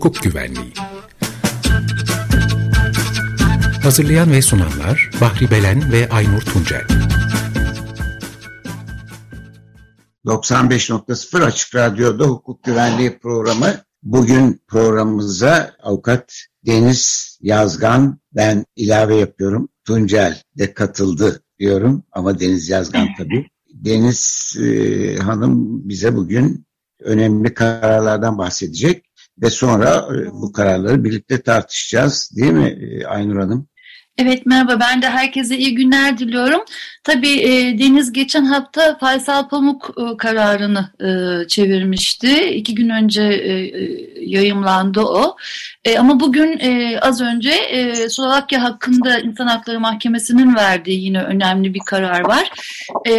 hukuk güvenliği. Hazırlayan ve sunanlar Bahri Belen ve Aynur Tuncel. 95.0 Açık Radyo'da hukuk güvenliği programı. Bugün programımıza avukat Deniz Yazgan ben ilave yapıyorum. Tuncel de katıldı diyorum ama Deniz Yazgan tabii. Deniz e, Hanım bize bugün önemli kararlardan bahsedecek ve sonra e, bu kararları birlikte tartışacağız değil mi e, Aynur Hanım? Evet merhaba ben de herkese iyi günler diliyorum. Tabii e, Deniz geçen hafta Faysal Pamuk e, kararını e, çevirmişti. İki gün önce e, e yayımlandı o. E, ama bugün e, az önce e, Slovakya hakkında İnsan Hakları Mahkemesi'nin verdiği yine önemli bir karar var. E,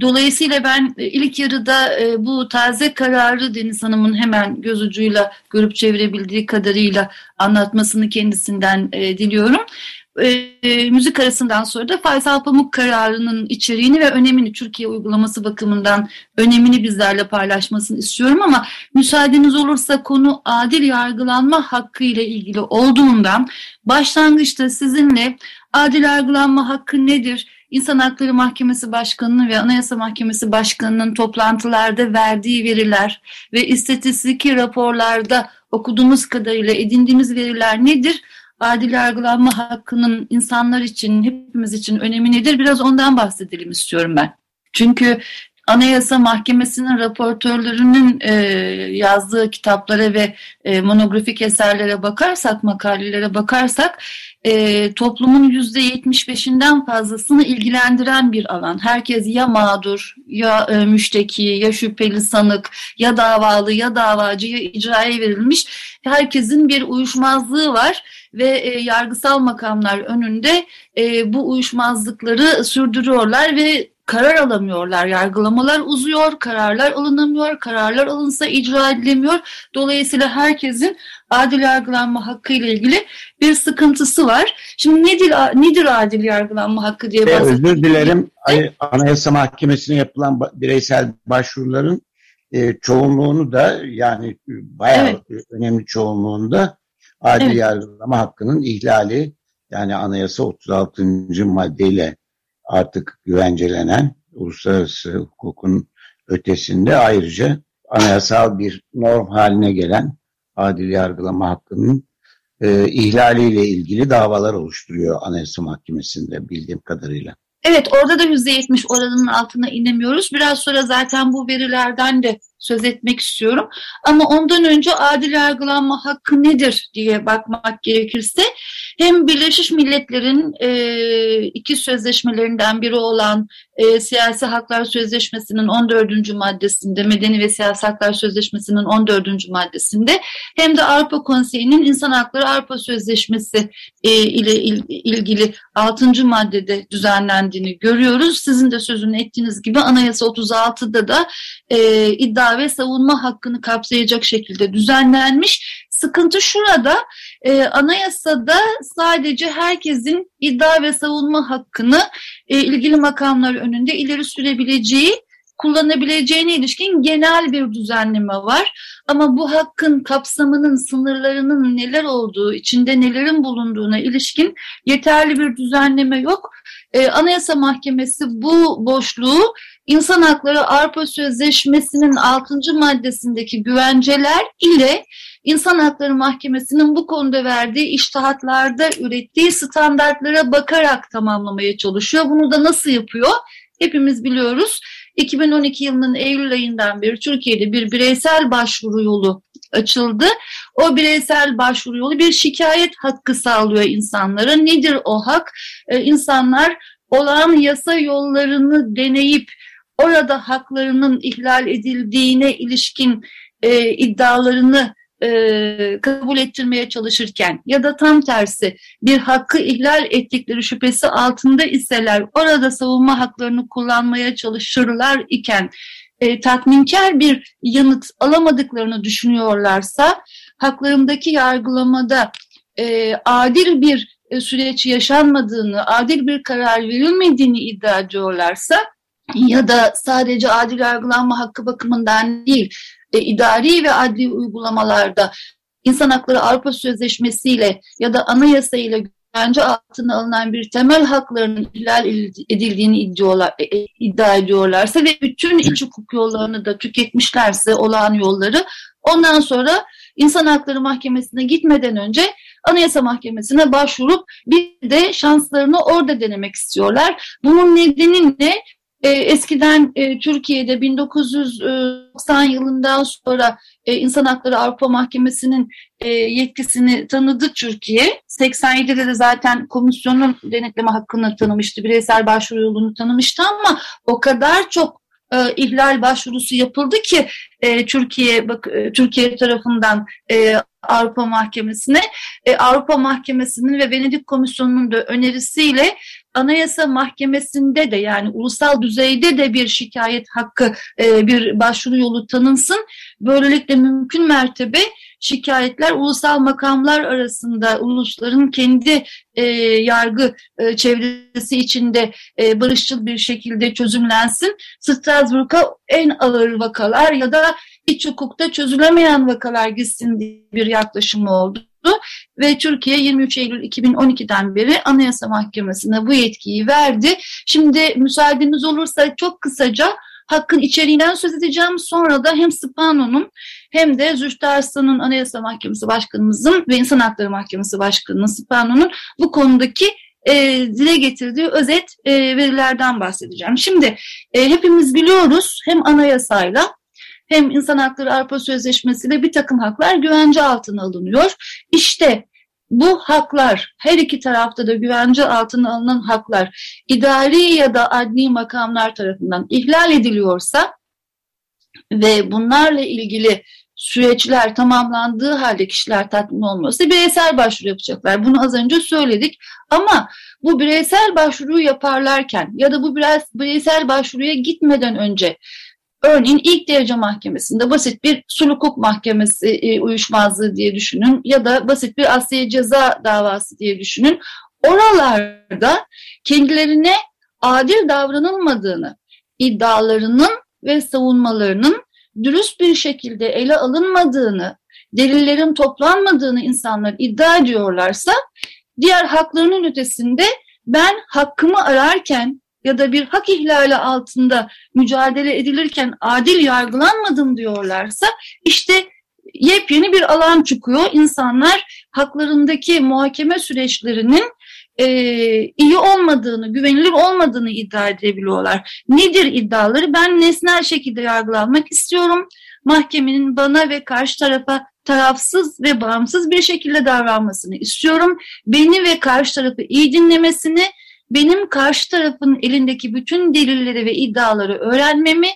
dolayısıyla ben ilk yarıda e, bu taze kararı Deniz Hanım'ın hemen göz ucuyla görüp çevirebildiği kadarıyla anlatmasını kendisinden e, diliyorum e, müzik arasından sonra da Faysal Pamuk kararının içeriğini ve önemini Türkiye uygulaması bakımından önemini bizlerle paylaşmasını istiyorum ama müsaadeniz olursa konu adil yargılanma hakkı ile ilgili olduğundan başlangıçta sizinle adil yargılanma hakkı nedir? İnsan Hakları Mahkemesi Başkanı'nın ve Anayasa Mahkemesi Başkanı'nın toplantılarda verdiği veriler ve istatistiki raporlarda okuduğumuz kadarıyla edindiğimiz veriler nedir? Adil yargılanma hakkının insanlar için, hepimiz için önemi nedir? Biraz ondan bahsedelim istiyorum ben. Çünkü Anayasa Mahkemesi'nin raportörlerinin e, yazdığı kitaplara ve e, monografik eserlere bakarsak, makalelere bakarsak e, toplumun yüzde 75'inden fazlasını ilgilendiren bir alan. Herkes ya mağdur, ya e, müşteki, ya şüpheli sanık, ya davalı, ya davacı, ya icraya verilmiş. Herkesin bir uyuşmazlığı var ve e, yargısal makamlar önünde e, bu uyuşmazlıkları sürdürüyorlar ve karar alamıyorlar. Yargılamalar uzuyor, kararlar alınamıyor, kararlar alınsa icra edilemiyor. Dolayısıyla herkesin adil yargılanma hakkı ile ilgili bir sıkıntısı var. Şimdi nedir nedir adil yargılanma hakkı diye bahsediyoruz. Özür dilerim. Anayasa Mahkemesi'ne yapılan bireysel başvuruların e, çoğunluğunu da yani bayağı evet. önemli çoğunluğunda adil evet. yargılama hakkının ihlali yani anayasa 36. maddeyle artık güvencelenen uluslararası hukukun ötesinde ayrıca anayasal bir norm haline gelen adil yargılama hakkının e, ihlaliyle ilgili davalar oluşturuyor Anayasa Mahkemesi'nde bildiğim kadarıyla. Evet orada da %70 oranının altına inemiyoruz. Biraz sonra zaten bu verilerden de söz etmek istiyorum. Ama ondan önce adil yargılanma hakkı nedir diye bakmak gerekirse hem Birleşmiş Milletler'in e, iki sözleşmelerinden biri olan e, Siyasi Haklar Sözleşmesi'nin 14. maddesinde, Medeni ve Siyasi Haklar Sözleşmesi'nin 14. maddesinde hem de Avrupa Konseyi'nin İnsan Hakları Avrupa Sözleşmesi e, ile il, ilgili 6. maddede düzenlendiğini görüyoruz. Sizin de sözünü ettiğiniz gibi Anayasa 36'da da e, iddia ve savunma hakkını kapsayacak şekilde düzenlenmiş. Sıkıntı şurada, e, anayasada sadece herkesin iddia ve savunma hakkını e, ilgili makamlar önünde ileri sürebileceği, kullanabileceğine ilişkin genel bir düzenleme var. Ama bu hakkın kapsamının, sınırlarının neler olduğu, içinde nelerin bulunduğuna ilişkin yeterli bir düzenleme yok. E, Anayasa Mahkemesi bu boşluğu İnsan Hakları Avrupa Sözleşmesi'nin 6. maddesindeki güvenceler ile İnsan Hakları Mahkemesi'nin bu konuda verdiği iştahatlarda ürettiği standartlara bakarak tamamlamaya çalışıyor. Bunu da nasıl yapıyor? Hepimiz biliyoruz. 2012 yılının Eylül ayından beri Türkiye'de bir bireysel başvuru yolu açıldı. O bireysel başvuru yolu bir şikayet hakkı sağlıyor insanlara. Nedir o hak? Ee, insanlar olağan yasa yollarını deneyip orada haklarının ihlal edildiğine ilişkin e, iddialarını e, kabul ettirmeye çalışırken ya da tam tersi bir hakkı ihlal ettikleri şüphesi altında iseler orada savunma haklarını kullanmaya çalışırlar iken e, tatminkar bir yanıt alamadıklarını düşünüyorlarsa haklarındaki yargılamada e, adil bir e, süreç yaşanmadığını, adil bir karar verilmediğini iddia ediyorlarsa ya da sadece adil yargılanma hakkı bakımından değil, e, idari ve adli uygulamalarda insan hakları Avrupa Sözleşmesi ile ya da anayasa ile güvence altına alınan bir temel haklarının ihlal edildiğini iddialar, e, e, iddia ediyorlarsa ve bütün iç hukuk yollarını da tüketmişlerse olağan yolları ondan sonra insan hakları mahkemesine gitmeden önce Anayasa Mahkemesi'ne başvurup bir de şanslarını orada denemek istiyorlar. Bunun nedeni ne? E, eskiden e, Türkiye'de 1990 yılından sonra e, İnsan Hakları Avrupa Mahkemesi'nin e, yetkisini tanıdı Türkiye. 87'de de zaten komisyonun denetleme hakkını tanımıştı, bireysel başvuru yolunu tanımıştı ama o kadar çok e, ihlal başvurusu yapıldı ki e, Türkiye bak e, Türkiye tarafından e, Avrupa Mahkemesi'ne e, Avrupa Mahkemesi'nin ve Venedik Komisyonu'nun da önerisiyle Anayasa Mahkemesi'nde de yani ulusal düzeyde de bir şikayet hakkı, e, bir başvuru yolu tanınsın. Böylelikle mümkün mertebe şikayetler ulusal makamlar arasında ulusların kendi e, yargı e, çevresi içinde e, barışçıl bir şekilde çözümlensin. Strasbourg'a en ağır vakalar ya da iç hukukta çözülemeyen vakalar gitsin diye bir yaklaşım oldu ve Türkiye 23 Eylül 2012'den beri Anayasa Mahkemesi'ne bu yetkiyi verdi. Şimdi müsaadeniz olursa çok kısaca hakkın içeriğinden söz edeceğim. Sonra da hem Spano'nun hem de Zühtü Arslan'ın Anayasa Mahkemesi Başkanımızın ve İnsan Hakları Mahkemesi Başkanı'nın Spano'nun bu konudaki e, dile getirdiği özet e, verilerden bahsedeceğim. Şimdi e, hepimiz biliyoruz hem anayasayla hem İnsan Hakları Avrupa Sözleşmesi ile bir takım haklar güvence altına alınıyor. İşte bu haklar her iki tarafta da güvence altına alınan haklar idari ya da adli makamlar tarafından ihlal ediliyorsa ve bunlarla ilgili süreçler tamamlandığı halde kişiler tatmin olmuyorsa bireysel başvuru yapacaklar. Bunu az önce söyledik ama bu bireysel başvuruyu yaparlarken ya da bu bireysel başvuruya gitmeden önce Örneğin ilk derece mahkemesinde basit bir sulh hukuk mahkemesi e, uyuşmazlığı diye düşünün ya da basit bir asliye ceza davası diye düşünün. Oralarda kendilerine adil davranılmadığını, iddialarının ve savunmalarının dürüst bir şekilde ele alınmadığını, delillerin toplanmadığını insanlar iddia ediyorlarsa diğer haklarının ötesinde ben hakkımı ararken ya da bir hak ihlali altında mücadele edilirken adil yargılanmadım diyorlarsa işte yepyeni bir alan çıkıyor. İnsanlar haklarındaki muhakeme süreçlerinin e, iyi olmadığını, güvenilir olmadığını iddia edebiliyorlar. Nedir iddiaları? Ben nesnel şekilde yargılanmak istiyorum. Mahkemenin bana ve karşı tarafa tarafsız ve bağımsız bir şekilde davranmasını istiyorum. Beni ve karşı tarafı iyi dinlemesini benim karşı tarafın elindeki bütün delilleri ve iddiaları öğrenmemi,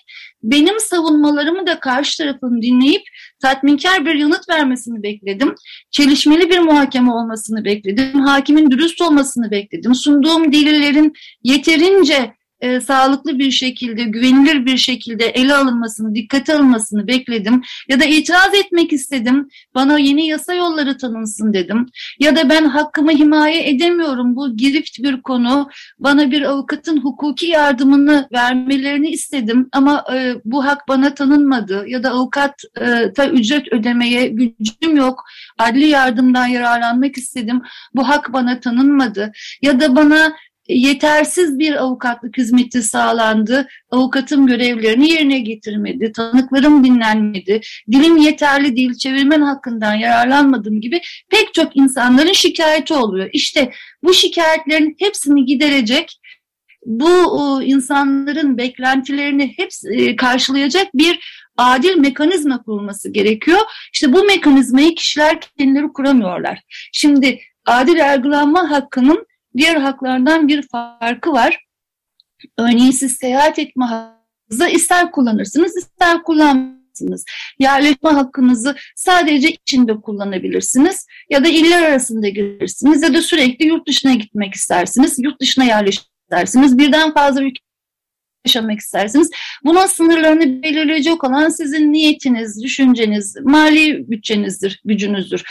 benim savunmalarımı da karşı tarafın dinleyip tatminkar bir yanıt vermesini bekledim. Çelişmeli bir muhakeme olmasını bekledim. Hakimin dürüst olmasını bekledim. Sunduğum delillerin yeterince e, sağlıklı bir şekilde, güvenilir bir şekilde ele alınmasını, dikkate alınmasını bekledim. Ya da itiraz etmek istedim, bana yeni yasa yolları tanınsın dedim. Ya da ben hakkımı himaye edemiyorum, bu girift bir konu, bana bir avukatın hukuki yardımını vermelerini istedim. Ama e, bu hak bana tanınmadı ya da avukata ücret ödemeye gücüm yok, adli yardımdan yararlanmak istedim, bu hak bana tanınmadı. Ya da bana yetersiz bir avukatlık hizmeti sağlandı. Avukatım görevlerini yerine getirmedi. Tanıklarım dinlenmedi. Dilim yeterli değil, çevirmen hakkından yararlanmadım gibi pek çok insanların şikayeti oluyor. İşte bu şikayetlerin hepsini giderecek bu insanların beklentilerini hepsi e, karşılayacak bir adil mekanizma kurulması gerekiyor. İşte bu mekanizmayı kişiler kendileri kuramıyorlar. Şimdi adil yargılanma hakkının diğer haklardan bir farkı var. Örneğin siz seyahat etme hakkınızı ister kullanırsınız ister kullanmazsınız. Yerleşme hakkınızı sadece içinde kullanabilirsiniz ya da iller arasında girersiniz ya da sürekli yurt dışına gitmek istersiniz, yurt dışına yerleşmek istersiniz. Birden fazla ülke yaşamak istersiniz. Bunun sınırlarını belirleyecek olan sizin niyetiniz, düşünceniz, mali bütçenizdir, gücünüzdür.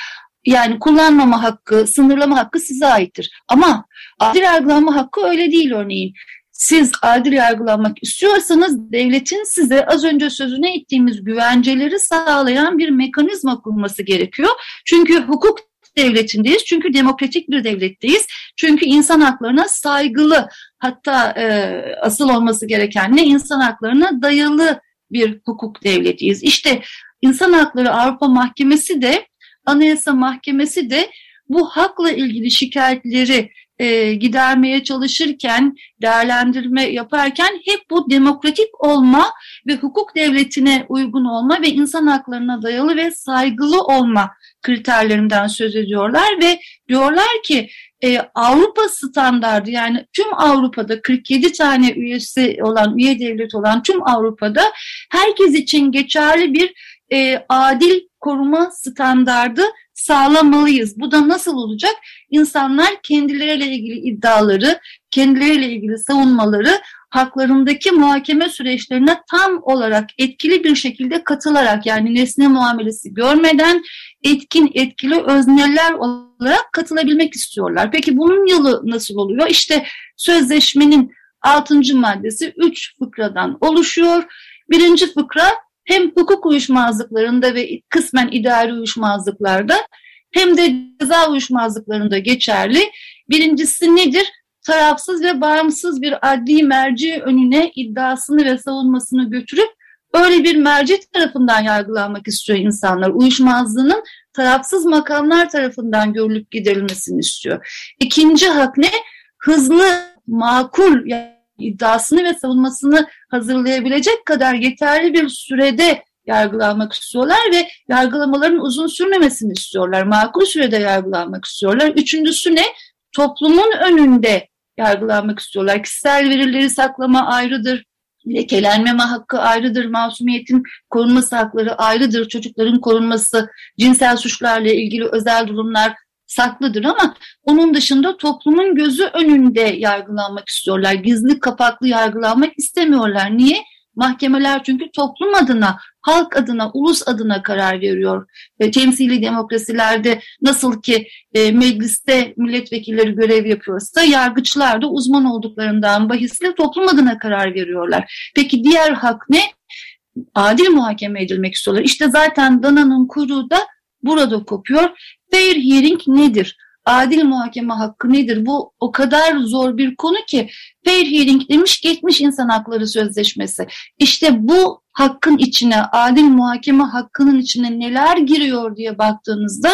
Yani kullanmama hakkı, sınırlama hakkı size aittir. Ama adil yargılanma hakkı öyle değil örneğin. siz adil yargılanmak istiyorsanız devletin size az önce sözüne ettiğimiz güvenceleri sağlayan bir mekanizma kurması gerekiyor. Çünkü hukuk devletindeyiz. Çünkü demokratik bir devletteyiz. Çünkü insan haklarına saygılı hatta e, asıl olması gereken ne insan haklarına dayalı bir hukuk devletiyiz. İşte İnsan Hakları Avrupa Mahkemesi de Anayasa Mahkemesi de bu hakla ilgili şikayetleri e, gidermeye çalışırken, değerlendirme yaparken hep bu demokratik olma ve hukuk devletine uygun olma ve insan haklarına dayalı ve saygılı olma kriterlerinden söz ediyorlar ve diyorlar ki e, Avrupa standardı yani tüm Avrupa'da 47 tane üyesi olan, üye devlet olan tüm Avrupa'da herkes için geçerli bir e, adil koruma standardı sağlamalıyız. Bu da nasıl olacak? İnsanlar kendileriyle ilgili iddiaları, kendileriyle ilgili savunmaları haklarındaki muhakeme süreçlerine tam olarak etkili bir şekilde katılarak yani nesne muamelesi görmeden etkin etkili özneler olarak katılabilmek istiyorlar. Peki bunun yolu nasıl oluyor? İşte sözleşmenin 6. maddesi 3 fıkradan oluşuyor. Birinci fıkra hem hukuk uyuşmazlıklarında ve kısmen idari uyuşmazlıklarda hem de ceza uyuşmazlıklarında geçerli. Birincisi nedir? Tarafsız ve bağımsız bir adli merci önüne iddiasını ve savunmasını götürüp öyle bir merci tarafından yargılanmak istiyor insanlar. Uyuşmazlığının tarafsız makamlar tarafından görülüp giderilmesini istiyor. İkinci hak ne? Hızlı, makul yani iddiasını ve savunmasını hazırlayabilecek kadar yeterli bir sürede yargılanmak istiyorlar ve yargılamaların uzun sürmemesini istiyorlar. Makul sürede yargılanmak istiyorlar. Üçüncüsü ne? Toplumun önünde yargılanmak istiyorlar. Kişisel verileri saklama ayrıdır. Lekelenmeme hakkı ayrıdır, masumiyetin korunması hakları ayrıdır, çocukların korunması, cinsel suçlarla ilgili özel durumlar saklıdır ama onun dışında toplumun gözü önünde yargılanmak istiyorlar. Gizli kapaklı yargılanmak istemiyorlar. Niye? Mahkemeler çünkü toplum adına, halk adına, ulus adına karar veriyor. E, temsili demokrasilerde nasıl ki e, mecliste milletvekilleri görev yapıyorsa yargıçlar da uzman olduklarından bahisle toplum adına karar veriyorlar. Peki diğer hak ne? Adil muhakeme edilmek istiyorlar. İşte zaten dananın kuyruğu da burada kopuyor. Fair hearing nedir? Adil muhakeme hakkı nedir? Bu o kadar zor bir konu ki fair hearing demiş geçmiş insan hakları sözleşmesi. İşte bu hakkın içine, adil muhakeme hakkının içine neler giriyor diye baktığınızda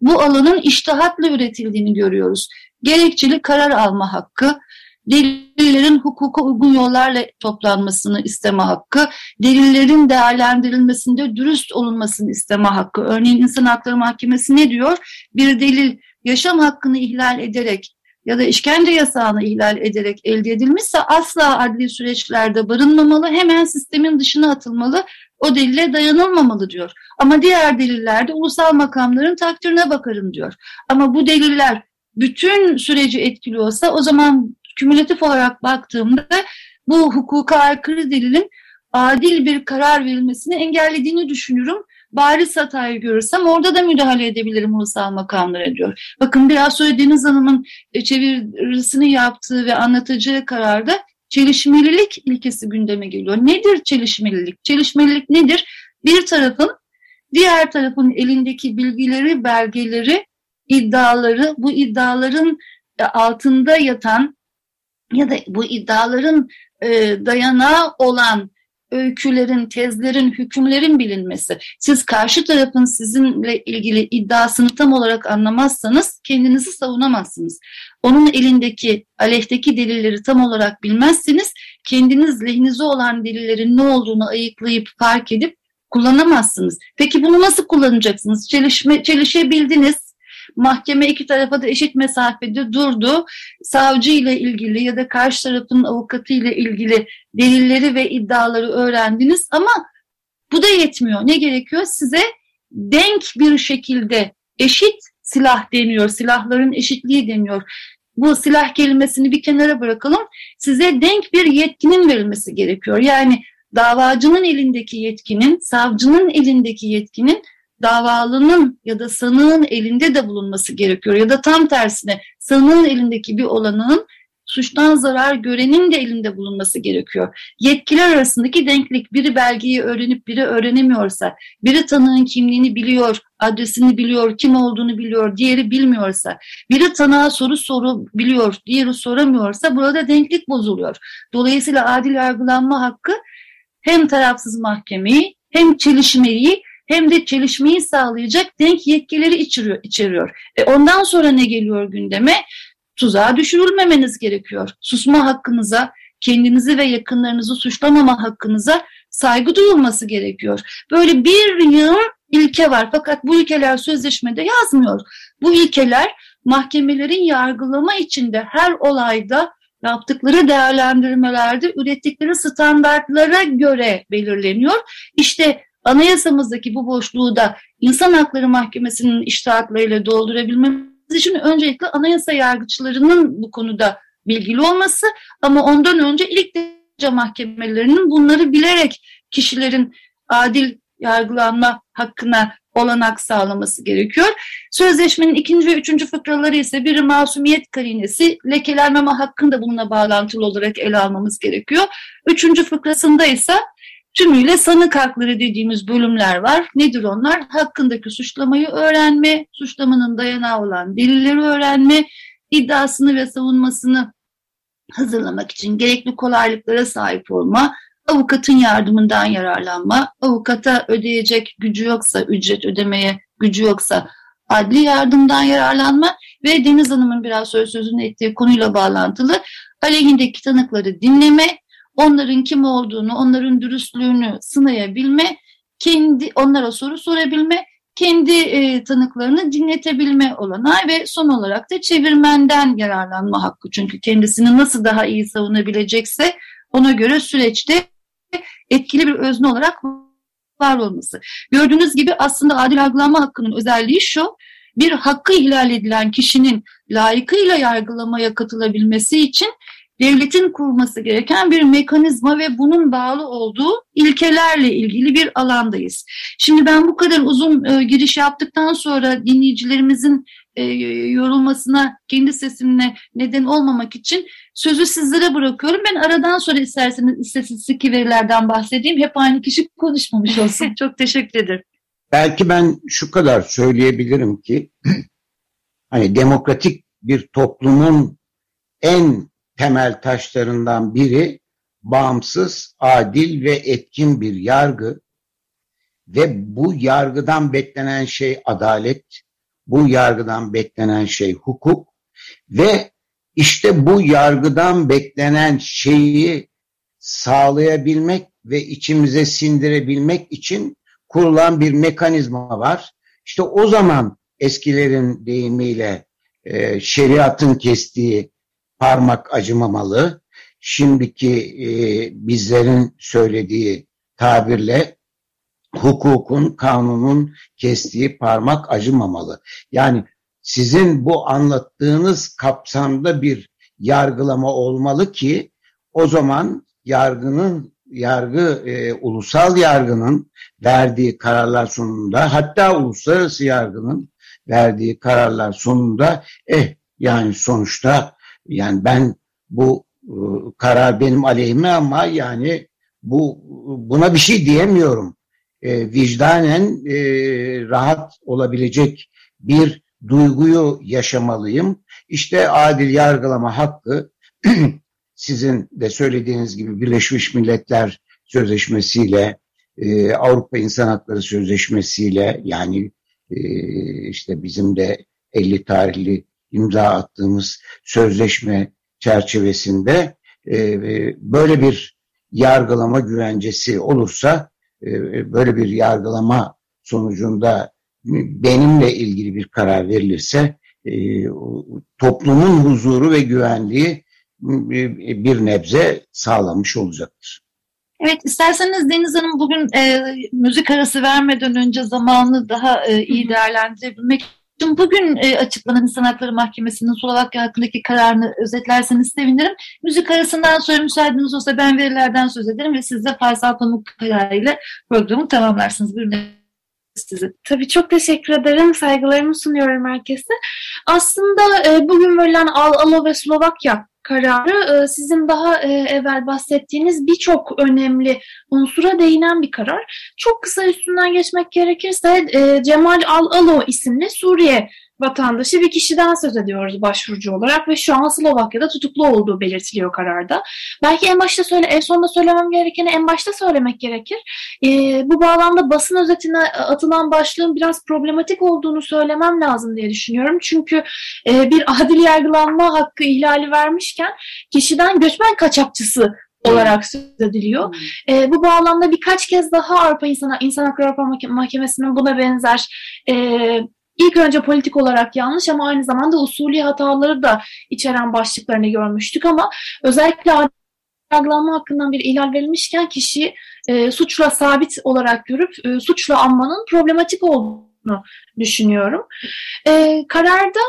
bu alanın iştihatla üretildiğini görüyoruz. Gerekçeli karar alma hakkı, delillerin hukuka uygun yollarla toplanmasını isteme hakkı, delillerin değerlendirilmesinde dürüst olunmasını isteme hakkı. Örneğin İnsan Hakları Mahkemesi ne diyor? Bir delil yaşam hakkını ihlal ederek ya da işkence yasağını ihlal ederek elde edilmişse asla adli süreçlerde barınmamalı, hemen sistemin dışına atılmalı, o delile dayanılmamalı diyor. Ama diğer delillerde ulusal makamların takdirine bakarım diyor. Ama bu deliller bütün süreci etkiliyorsa o zaman kümülatif olarak baktığımda bu hukuka aykırı delilin adil bir karar verilmesini engellediğini düşünürüm. Bariz hatayı görürsem orada da müdahale edebilirim ulusal makamlara diyor. Bakın biraz sonra Deniz Hanım'ın e, çevirisini yaptığı ve anlatacağı kararda çelişmelilik ilkesi gündeme geliyor. Nedir çelişmelilik? Çelişmelilik nedir? Bir tarafın diğer tarafın elindeki bilgileri, belgeleri, iddiaları, bu iddiaların e, altında yatan ya da bu iddiaların e, dayanağı olan öykülerin, tezlerin, hükümlerin bilinmesi. Siz karşı tarafın sizinle ilgili iddiasını tam olarak anlamazsanız kendinizi savunamazsınız. Onun elindeki, aleyhteki delilleri tam olarak bilmezseniz kendiniz lehinize olan delillerin ne olduğunu ayıklayıp fark edip kullanamazsınız. Peki bunu nasıl kullanacaksınız? Çelişme, çelişebildiniz, Mahkeme iki tarafa da eşit mesafede durdu. Savcı ile ilgili ya da karşı tarafın avukatı ile ilgili delilleri ve iddiaları öğrendiniz ama bu da yetmiyor. Ne gerekiyor? Size denk bir şekilde eşit silah deniyor. Silahların eşitliği deniyor. Bu silah kelimesini bir kenara bırakalım. Size denk bir yetkinin verilmesi gerekiyor. Yani davacının elindeki yetkinin, savcının elindeki yetkinin davalının ya da sanığın elinde de bulunması gerekiyor. Ya da tam tersine sanığın elindeki bir olanın suçtan zarar görenin de elinde bulunması gerekiyor. Yetkiler arasındaki denklik biri belgeyi öğrenip biri öğrenemiyorsa, biri tanığın kimliğini biliyor, adresini biliyor, kim olduğunu biliyor, diğeri bilmiyorsa, biri tanığa soru soru biliyor, diğeri soramıyorsa burada denklik bozuluyor. Dolayısıyla adil yargılanma hakkı hem tarafsız mahkemeyi hem çelişmeyi hem de çelişmeyi sağlayacak denk yetkileri içeriyor. içeriyor. E ondan sonra ne geliyor gündeme? Tuzağa düşürülmemeniz gerekiyor. Susma hakkınıza, kendinizi ve yakınlarınızı suçlamama hakkınıza saygı duyulması gerekiyor. Böyle bir yığın ilke var fakat bu ilkeler sözleşmede yazmıyor. Bu ilkeler mahkemelerin yargılama içinde her olayda yaptıkları değerlendirmelerde ürettikleri standartlara göre belirleniyor. İşte anayasamızdaki bu boşluğu da İnsan Hakları Mahkemesi'nin iştahatlarıyla doldurabilmemiz için öncelikle anayasa yargıçlarının bu konuda bilgili olması ama ondan önce ilk derece mahkemelerinin bunları bilerek kişilerin adil yargılanma hakkına olanak sağlaması gerekiyor. Sözleşmenin ikinci ve üçüncü fıkraları ise biri masumiyet karinesi, lekelenmeme hakkında bununla bağlantılı olarak ele almamız gerekiyor. Üçüncü fıkrasında ise tümüyle sanık hakları dediğimiz bölümler var. Nedir onlar? Hakkındaki suçlamayı öğrenme, suçlamanın dayanağı olan delilleri öğrenme, iddiasını ve savunmasını hazırlamak için gerekli kolaylıklara sahip olma, avukatın yardımından yararlanma, avukata ödeyecek gücü yoksa, ücret ödemeye gücü yoksa adli yardımdan yararlanma ve Deniz Hanım'ın biraz söz sözünü ettiği konuyla bağlantılı aleyhindeki tanıkları dinleme, onların kim olduğunu, onların dürüstlüğünü sınayabilme, kendi onlara soru sorabilme, kendi e, tanıklarını dinletebilme olanağı ve son olarak da çevirmenden yararlanma hakkı. Çünkü kendisini nasıl daha iyi savunabilecekse ona göre süreçte etkili bir özne olarak var olması. Gördüğünüz gibi aslında adil yargılanma hakkının özelliği şu, bir hakkı ihlal edilen kişinin layıkıyla yargılamaya katılabilmesi için devletin kurması gereken bir mekanizma ve bunun bağlı olduğu ilkelerle ilgili bir alandayız. Şimdi ben bu kadar uzun e, giriş yaptıktan sonra dinleyicilerimizin e, yorulmasına, kendi sesimle neden olmamak için sözü sizlere bırakıyorum. Ben aradan sonra isterseniz istatistik verilerden bahsedeyim. Hep aynı kişi konuşmamış olsun. Çok teşekkür ederim. Belki ben şu kadar söyleyebilirim ki hani demokratik bir toplumun en temel taşlarından biri bağımsız, adil ve etkin bir yargı ve bu yargıdan beklenen şey adalet, bu yargıdan beklenen şey hukuk ve işte bu yargıdan beklenen şeyi sağlayabilmek ve içimize sindirebilmek için kurulan bir mekanizma var. İşte o zaman eskilerin deyimiyle e, şeriatın kestiği parmak acımamalı. Şimdiki e, bizlerin söylediği tabirle hukukun, kanunun kestiği parmak acımamalı. Yani sizin bu anlattığınız kapsamda bir yargılama olmalı ki o zaman yargının yargı e, ulusal yargının verdiği kararlar sonunda hatta uluslararası yargının verdiği kararlar sonunda eh yani sonuçta yani ben bu e, karar benim aleyhime ama yani bu buna bir şey diyemiyorum. E, vicdanen e, rahat olabilecek bir duyguyu yaşamalıyım. İşte adil yargılama hakkı sizin de söylediğiniz gibi Birleşmiş Milletler Sözleşmesi'yle e, Avrupa İnsan Hakları Sözleşmesi'yle yani e, işte bizim de 50 tarihli imza attığımız sözleşme çerçevesinde e, e, böyle bir yargılama güvencesi olursa e, böyle bir yargılama sonucunda benimle ilgili bir karar verilirse toplumun huzuru ve güvenliği bir nebze sağlamış olacaktır. Evet isterseniz Deniz Hanım bugün e, müzik arası vermeden önce zamanı daha e, iyi değerlendirebilmek Şimdi bugün e, açıklanan İnsan Hakları Mahkemesi'nin Slovakya hakkındaki kararını özetlerseniz sevinirim. Müzik arasından sonra müsaadeniz olsa ben verilerden söz ederim ve siz de Faysal Pamuk ile programı tamamlarsınız. Buyurun sizi. Tabii çok teşekkür ederim. Saygılarımı sunuyorum herkese. Aslında e, bugün verilen Al Alo ve Slovakya kararı sizin daha evvel bahsettiğiniz birçok önemli unsura değinen bir karar. Çok kısa üstünden geçmek gerekirse Cemal Al-Alo isimli Suriye vatandaşı bir kişiden söz ediyoruz başvurucu olarak ve şu an Slovakya'da tutuklu olduğu belirtiliyor kararda. Belki en başta söyle, en sonunda söylemem gerekeni en başta söylemek gerekir. E, bu bağlamda basın özetine atılan başlığın biraz problematik olduğunu söylemem lazım diye düşünüyorum. Çünkü e, bir adil yargılanma hakkı ihlali vermişken kişiden göçmen kaçakçısı olarak söz ediliyor. E, bu bağlamda birkaç kez daha Avrupa İnsan, İnsan Hakları Mahkemesi'nin buna benzer e, ilk önce politik olarak yanlış ama aynı zamanda usulü hataları da içeren başlıklarını görmüştük ama özellikle yargılanma hakkından bir ihlal verilmişken kişi e, suçla sabit olarak görüp e, suçla anmanın problematik olduğunu düşünüyorum. E, kararda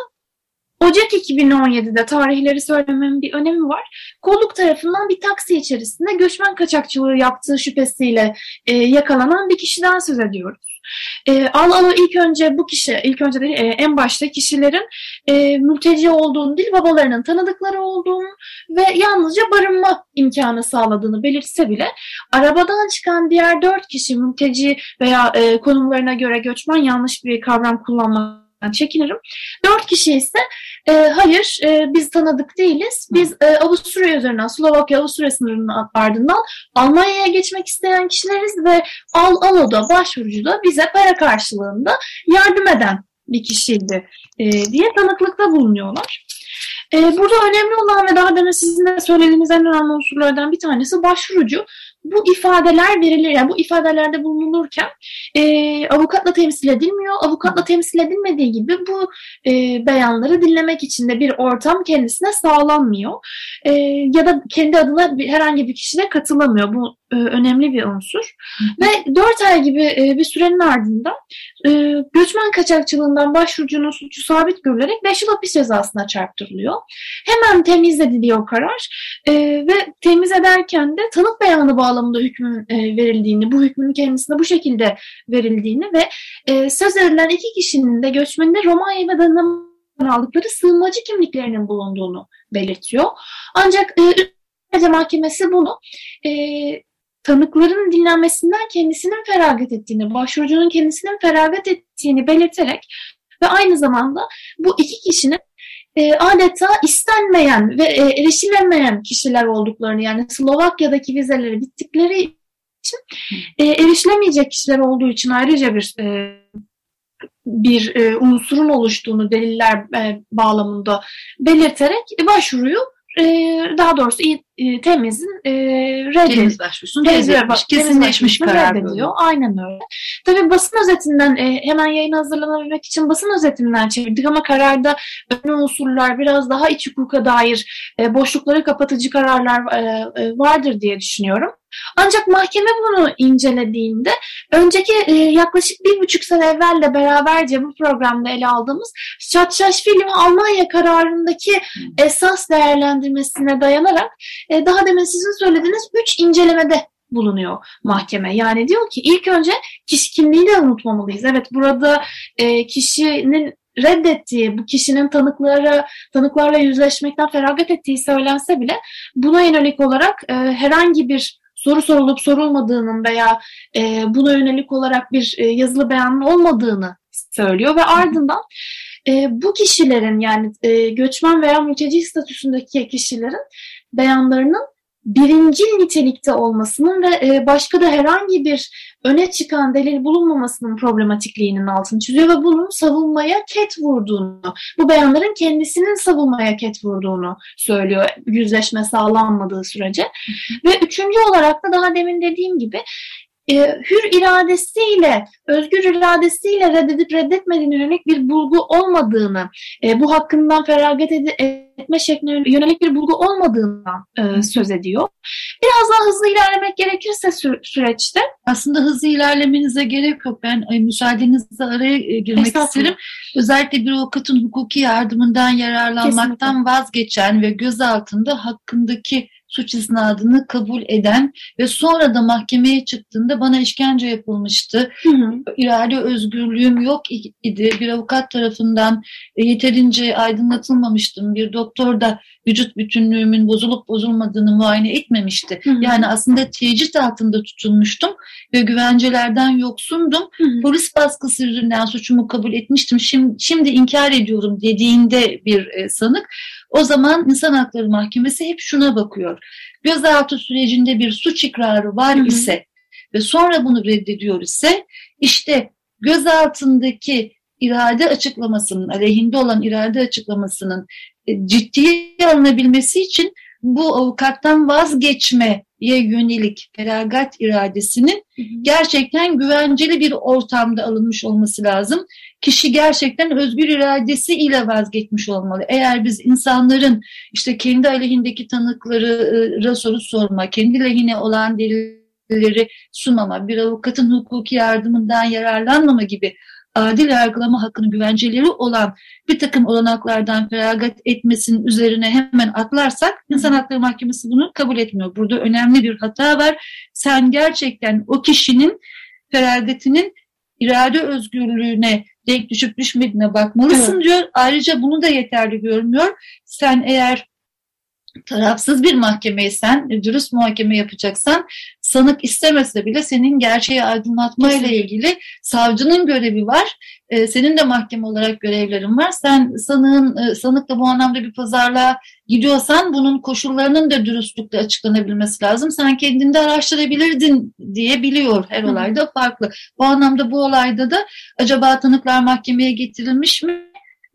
Ocak 2017'de tarihleri söylememin bir önemi var. Kolluk tarafından bir taksi içerisinde göçmen kaçakçılığı yaptığı şüphesiyle e, yakalanan bir kişiden söz ediyoruz. E, al al ilk önce bu kişi, ilk önce değil, e, en başta kişilerin e, mülteci olduğunu değil, babalarının tanıdıkları olduğunu ve yalnızca barınma imkanı sağladığını belirtse bile arabadan çıkan diğer dört kişi mülteci veya e, konumlarına göre göçmen yanlış bir kavram kullanmak çekinirim. Dört kişi ise e, hayır e, biz tanıdık değiliz. Biz e, Avusturya üzerinden Slovakya Avusturya sınırının ardından Almanya'ya geçmek isteyen kişileriz ve Al Alo'da başvurucu da bize para karşılığında yardım eden bir kişiydi e, diye tanıklıkta bulunuyorlar. E, burada önemli olan ve daha demin sizin de söylediğiniz en önemli unsurlardan bir tanesi başvurucu bu ifadeler verilir. Yani bu ifadelerde bulunulurken e, avukatla temsil edilmiyor. Avukatla temsil edilmediği gibi bu e, beyanları dinlemek için de bir ortam kendisine sağlanmıyor. E, ya da kendi adına bir, herhangi bir kişi de katılamıyor. Bu e, önemli bir unsur. Ve 4 ay gibi e, bir sürenin ardından e, göçmen kaçakçılığından başvurucunun suçu sabit görülerek 5 yıl hapis cezasına çarptırılıyor. Hemen temiz ediliyor karar e, ve temiz ederken de tanık beyanı bağlamında hükmün e, verildiğini, bu hükmün kendisine bu şekilde verildiğini ve e, söz edilen iki kişinin de göçmeninde Romanya ve Danimarka'dan aldıkları sığınmacı kimliklerinin bulunduğunu belirtiyor. Ancak e, Mahkemesi bunu e, tanıkların dinlenmesinden kendisinin feragat ettiğini, başvurucunun kendisinin feragat ettiğini belirterek ve aynı zamanda bu iki kişinin e, adeta istenmeyen ve e, erişilemeyen kişiler olduklarını yani Slovakya'daki vizeleri bittikleri için e, erişilemeyecek kişiler olduğu için ayrıca bir e, bir e, unsurun oluştuğunu deliller e, bağlamında belirterek başvuruyu e, daha doğrusu temizin reddedilmiş. Temiz başvurusunun reddedilmiş, kesinleşmiş karar reddediyor. Aynen öyle. Tabii basın özetinden e, hemen yayın hazırlanabilmek için basın özetinden çevirdik ama kararda önemli unsurlar biraz daha iç hukuka dair e, boşlukları kapatıcı kararlar e, vardır diye düşünüyorum. Ancak mahkeme bunu incelediğinde önceki e, yaklaşık bir buçuk sene evvelle beraberce bu programda ele aldığımız Çatşaş filmi Almanya kararındaki esas değerlendirmesine dayanarak e, daha demin sizin söylediğiniz üç incelemede bulunuyor mahkeme. Yani diyor ki ilk önce kişi kimliğini de unutmamalıyız. Evet burada e, kişinin reddettiği, bu kişinin tanıklara, tanıklarla yüzleşmekten feragat ettiği söylense bile buna yönelik olarak e, herhangi bir soru sorulup sorulmadığının veya e, buna yönelik olarak bir e, yazılı beyanın olmadığını söylüyor ve ardından e, bu kişilerin yani e, göçmen veya mülteci statüsündeki kişilerin beyanlarının birincil nitelikte olmasının ve e, başka da herhangi bir öne çıkan delil bulunmamasının problematikliğinin altını çiziyor ve bunun savunmaya ket vurduğunu, bu beyanların kendisinin savunmaya ket vurduğunu söylüyor yüzleşme sağlanmadığı sürece. Ve üçüncü olarak da daha demin dediğim gibi e, hür iradesiyle, özgür iradesiyle reddedip reddetmediğine yönelik bir bulgu olmadığını, e, bu hakkından feragat ed- etme şekline yönelik bir bulgu olmadığından e, söz ediyor. Biraz daha hızlı ilerlemek gerekirse sü- süreçte. Aslında hızlı ilerlemenize gerek yok. Ben ay, müsaadenizle araya e, girmek isterim. Özellikle bir avukatın hukuki yardımından yararlanmaktan Kesinlikle. vazgeçen ve gözaltında hakkındaki suç isnadını kabul eden ve sonra da mahkemeye çıktığında bana işkence yapılmıştı. Hı hı. İrade özgürlüğüm yok idi. Bir avukat tarafından e, yeterince aydınlatılmamıştım. Bir doktor da vücut bütünlüğümün bozulup bozulmadığını muayene etmemişti. Hı hı. Yani aslında tecrit altında tutulmuştum ve güvencelerden yoksundum. Hı hı. Polis baskısı yüzünden suçumu kabul etmiştim. Şimdi, şimdi inkar ediyorum dediğinde bir e, sanık o zaman İnsan Hakları Mahkemesi hep şuna bakıyor. Gözaltı sürecinde bir suç ikrarı var hı hı. ise ve sonra bunu reddediyor ise işte gözaltındaki irade açıklamasının, aleyhinde olan irade açıklamasının e, ciddiye alınabilmesi için bu avukattan vazgeçmeye yönelik feragat iradesinin gerçekten güvenceli bir ortamda alınmış olması lazım. Kişi gerçekten özgür iradesiyle vazgeçmiş olmalı. Eğer biz insanların işte kendi aleyhindeki tanıklara soru sorma, kendi lehine olan delilleri sunmama, bir avukatın hukuki yardımından yararlanmama gibi adil yargılama hakkını güvenceleri olan bir takım olanaklardan feragat etmesinin üzerine hemen atlarsak İnsan Hakları Mahkemesi bunu kabul etmiyor. Burada önemli bir hata var. Sen gerçekten o kişinin feragatinin irade özgürlüğüne denk düşüp düşmediğine bakmalısın evet. diyor. Ayrıca bunu da yeterli görmüyor. Sen eğer tarafsız bir mahkemeysen, dürüst muhakeme yapacaksan sanık istemese bile senin gerçeği aydınlatma ile ilgili savcının görevi var. Ee, senin de mahkeme olarak görevlerin var. Sen sanığın e, sanıkla bu anlamda bir pazarlığa gidiyorsan bunun koşullarının da dürüstlükle açıklanabilmesi lazım. Sen kendinde araştırabilirdin diye biliyor her olayda farklı. Bu anlamda bu olayda da acaba tanıklar mahkemeye getirilmiş mi?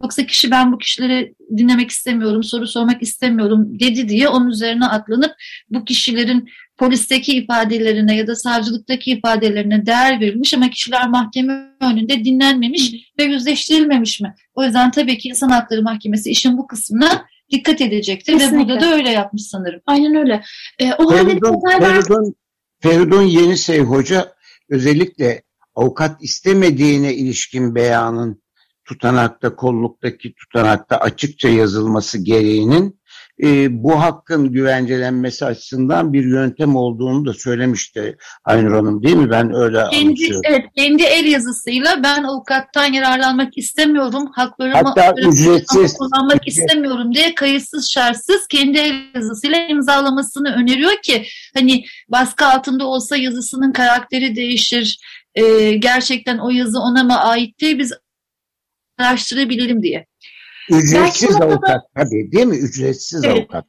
Yoksa kişi ben bu kişileri dinlemek istemiyorum, soru sormak istemiyorum dedi diye onun üzerine atlanıp bu kişilerin polisteki ifadelerine ya da savcılıktaki ifadelerine değer verilmiş ama kişiler mahkeme önünde dinlenmemiş ve yüzleştirilmemiş mi? O yüzden tabii ki İnsan Hakları Mahkemesi işin bu kısmına dikkat edecektir Kesinlikle. ve burada da öyle yapmış sanırım. Aynen öyle. Ee, o Feridun, Feridun, Feridun Yenisey Hoca özellikle avukat istemediğine ilişkin beyanın tutanakta, kolluktaki tutanakta açıkça yazılması gereğinin e, bu hakkın güvencelenmesi açısından bir yöntem olduğunu da söylemişti Aynur Hanım değil mi? Ben öyle kendi. Evet, kendi el yazısıyla ben avukattan yararlanmak istemiyorum, haklarımı Hatta ücretsiz, kullanmak istemiyorum diye kayıtsız şartsız kendi el yazısıyla imzalamasını öneriyor ki hani baskı altında olsa yazısının karakteri değişir, e, gerçekten o yazı ona mı ait değil biz araştırabilelim diye. Ücretsiz Belki avukat tabii değil mi? Ücretsiz evet. avukat.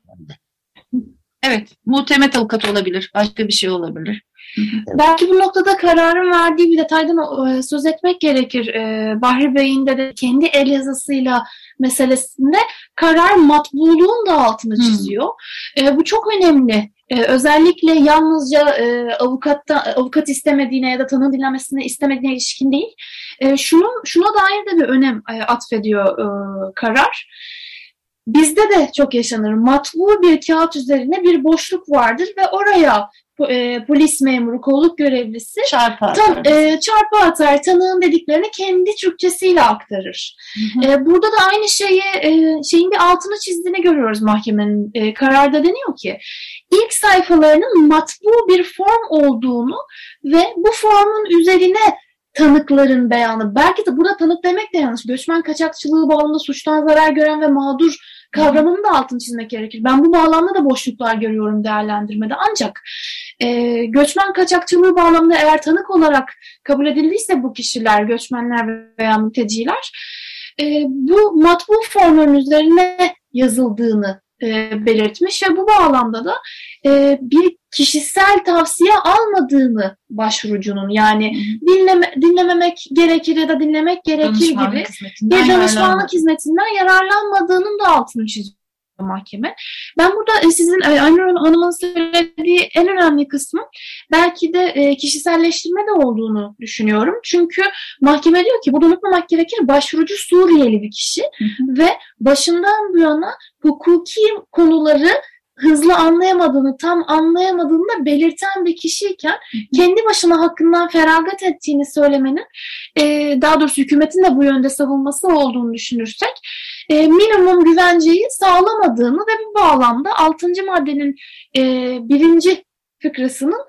Evet, muhtemet avukat olabilir, başka bir şey olabilir. Evet. Belki bu noktada kararın verdiği bir detaydan e, söz etmek gerekir. E, Bahri Bey'in de kendi el yazısıyla meselesinde karar matbuluğun da altını çiziyor. Hmm. Bu çok önemli. Özellikle yalnızca avukatta avukat istemediğine ya da tanı dinlemesine istemediğine ilişkin değil. Şunu şuna dair de bir önem atfediyor karar. Bizde de çok yaşanır. Matbu bir kağıt üzerine bir boşluk vardır ve oraya e, polis memuru, kolluk görevlisi çarpı atar. Tam, e, çarpı atar, tanığın dediklerini kendi Türkçesiyle aktarır. Hı hı. E, burada da aynı şeyi e, şeyin bir altını çizdiğini görüyoruz mahkemenin e, kararda deniyor ki ilk sayfalarının matbu bir form olduğunu ve bu formun üzerine tanıkların beyanı. Belki de burada tanık demek de yanlış. Göçmen kaçakçılığı bağlamında suçtan zarar gören ve mağdur kavramının da altını çizmek gerekir. Ben bu bağlamda da boşluklar görüyorum değerlendirmede. Ancak e, göçmen kaçakçılığı bağlamında eğer tanık olarak kabul edildiyse bu kişiler, göçmenler veya mülteciler e, bu matbu formların üzerine yazıldığını e, belirtmiş ve bu bağlamda da e, bir kişisel tavsiye almadığını başvurucunun yani dinleme, dinlememek gerekir ya da dinlemek gerekir gibi bir danışmanlık hizmetinden yararlanmadığının da altını çiziyor mahkeme. Ben burada e, sizin e, Aynur Hanım'ın söylediği en önemli kısmı belki de e, kişiselleştirme de olduğunu düşünüyorum. Çünkü mahkeme diyor ki bunu unutmamak gerekir başvurucu Suriyeli bir kişi ve başından bu yana hukuki konuları hızlı anlayamadığını, tam anlayamadığını da belirten bir kişiyken kendi başına hakkından feragat ettiğini söylemenin, daha doğrusu hükümetin de bu yönde savunması olduğunu düşünürsek e, minimum güvenceyi sağlamadığını ve bu bağlamda 6. maddenin e, birinci fıkrasının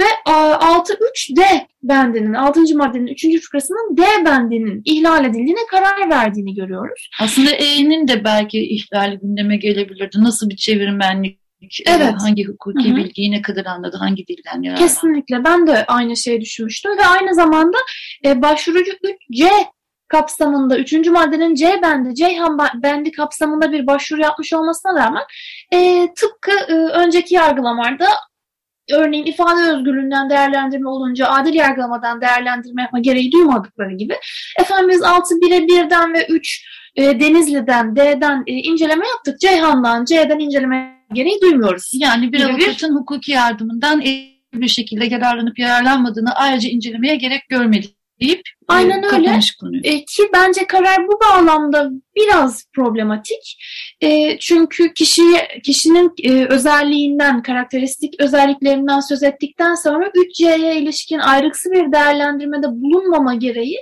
ve 6.3D bendinin, 6. maddenin 3. fıkrasının D bendinin ihlal edildiğine karar verdiğini görüyoruz. Aslında E'nin de belki ihlali gündeme gelebilirdi. Nasıl bir çevirmenlik e, Evet. hangi hukuki Hı hı. bilgiyi ne kadar anladı, hangi dilden yararlandı. Kesinlikle ben de aynı şeyi düşünmüştüm ve aynı zamanda e, başvurucu 3C kapsamında 3. maddenin C bendi, Ceyhan bendi kapsamında bir başvuru yapmış olmasına rağmen e, tıpkı e, önceki yargılamalarda örneğin ifade özgürlüğünden değerlendirme olunca adil yargılamadan değerlendirme yapma gereği duymadıkları gibi efendim biz 6 1'e 1'den ve 3 e, Denizli'den, D'den e, inceleme yaptık. Ceyhan'dan, C'den inceleme gereği duymuyoruz. Yani bir bir- avukatın hukuki yardımından bir şekilde yararlanıp yararlanmadığını ayrıca incelemeye gerek görmedi deyip Aynen e, öyle. E, ki bence karar bu bağlamda biraz problematik. E, çünkü kişiye, kişinin e, özelliğinden, karakteristik özelliklerinden söz ettikten sonra 3C'ye ilişkin ayrıksı bir değerlendirmede bulunmama gereği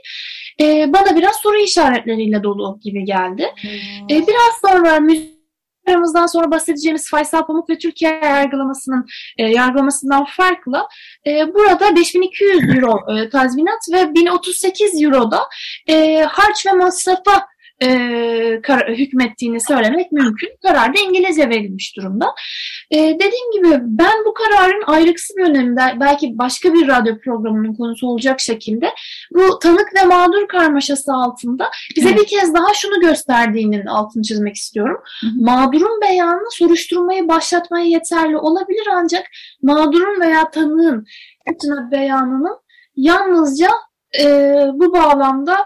e, bana biraz soru işaretleriyle dolu gibi geldi. E, biraz sonra müzik aramızdan sonra bahsedeceğimiz Faysal Pamuk ve Türkiye yargılamasının e, yargılamasından farklı e, burada 5200 euro e, tazminat ve 1038 euro da e, harç ve masrafa e, kar- hükmettiğini söylemek mümkün. Karar da İngilizce verilmiş durumda. E, dediğim gibi ben bu kararın ayrıksı bir öneminde belki başka bir radyo programının konusu olacak şekilde bu tanık ve mağdur karmaşası altında bize Evet. bir kez daha şunu gösterdiğinin altını çizmek istiyorum. Hı hı. Mağdurun beyanı soruşturmayı başlatmaya yeterli olabilir ancak mağdurun veya tanığın bütün beyanının yalnızca e, bu bağlamda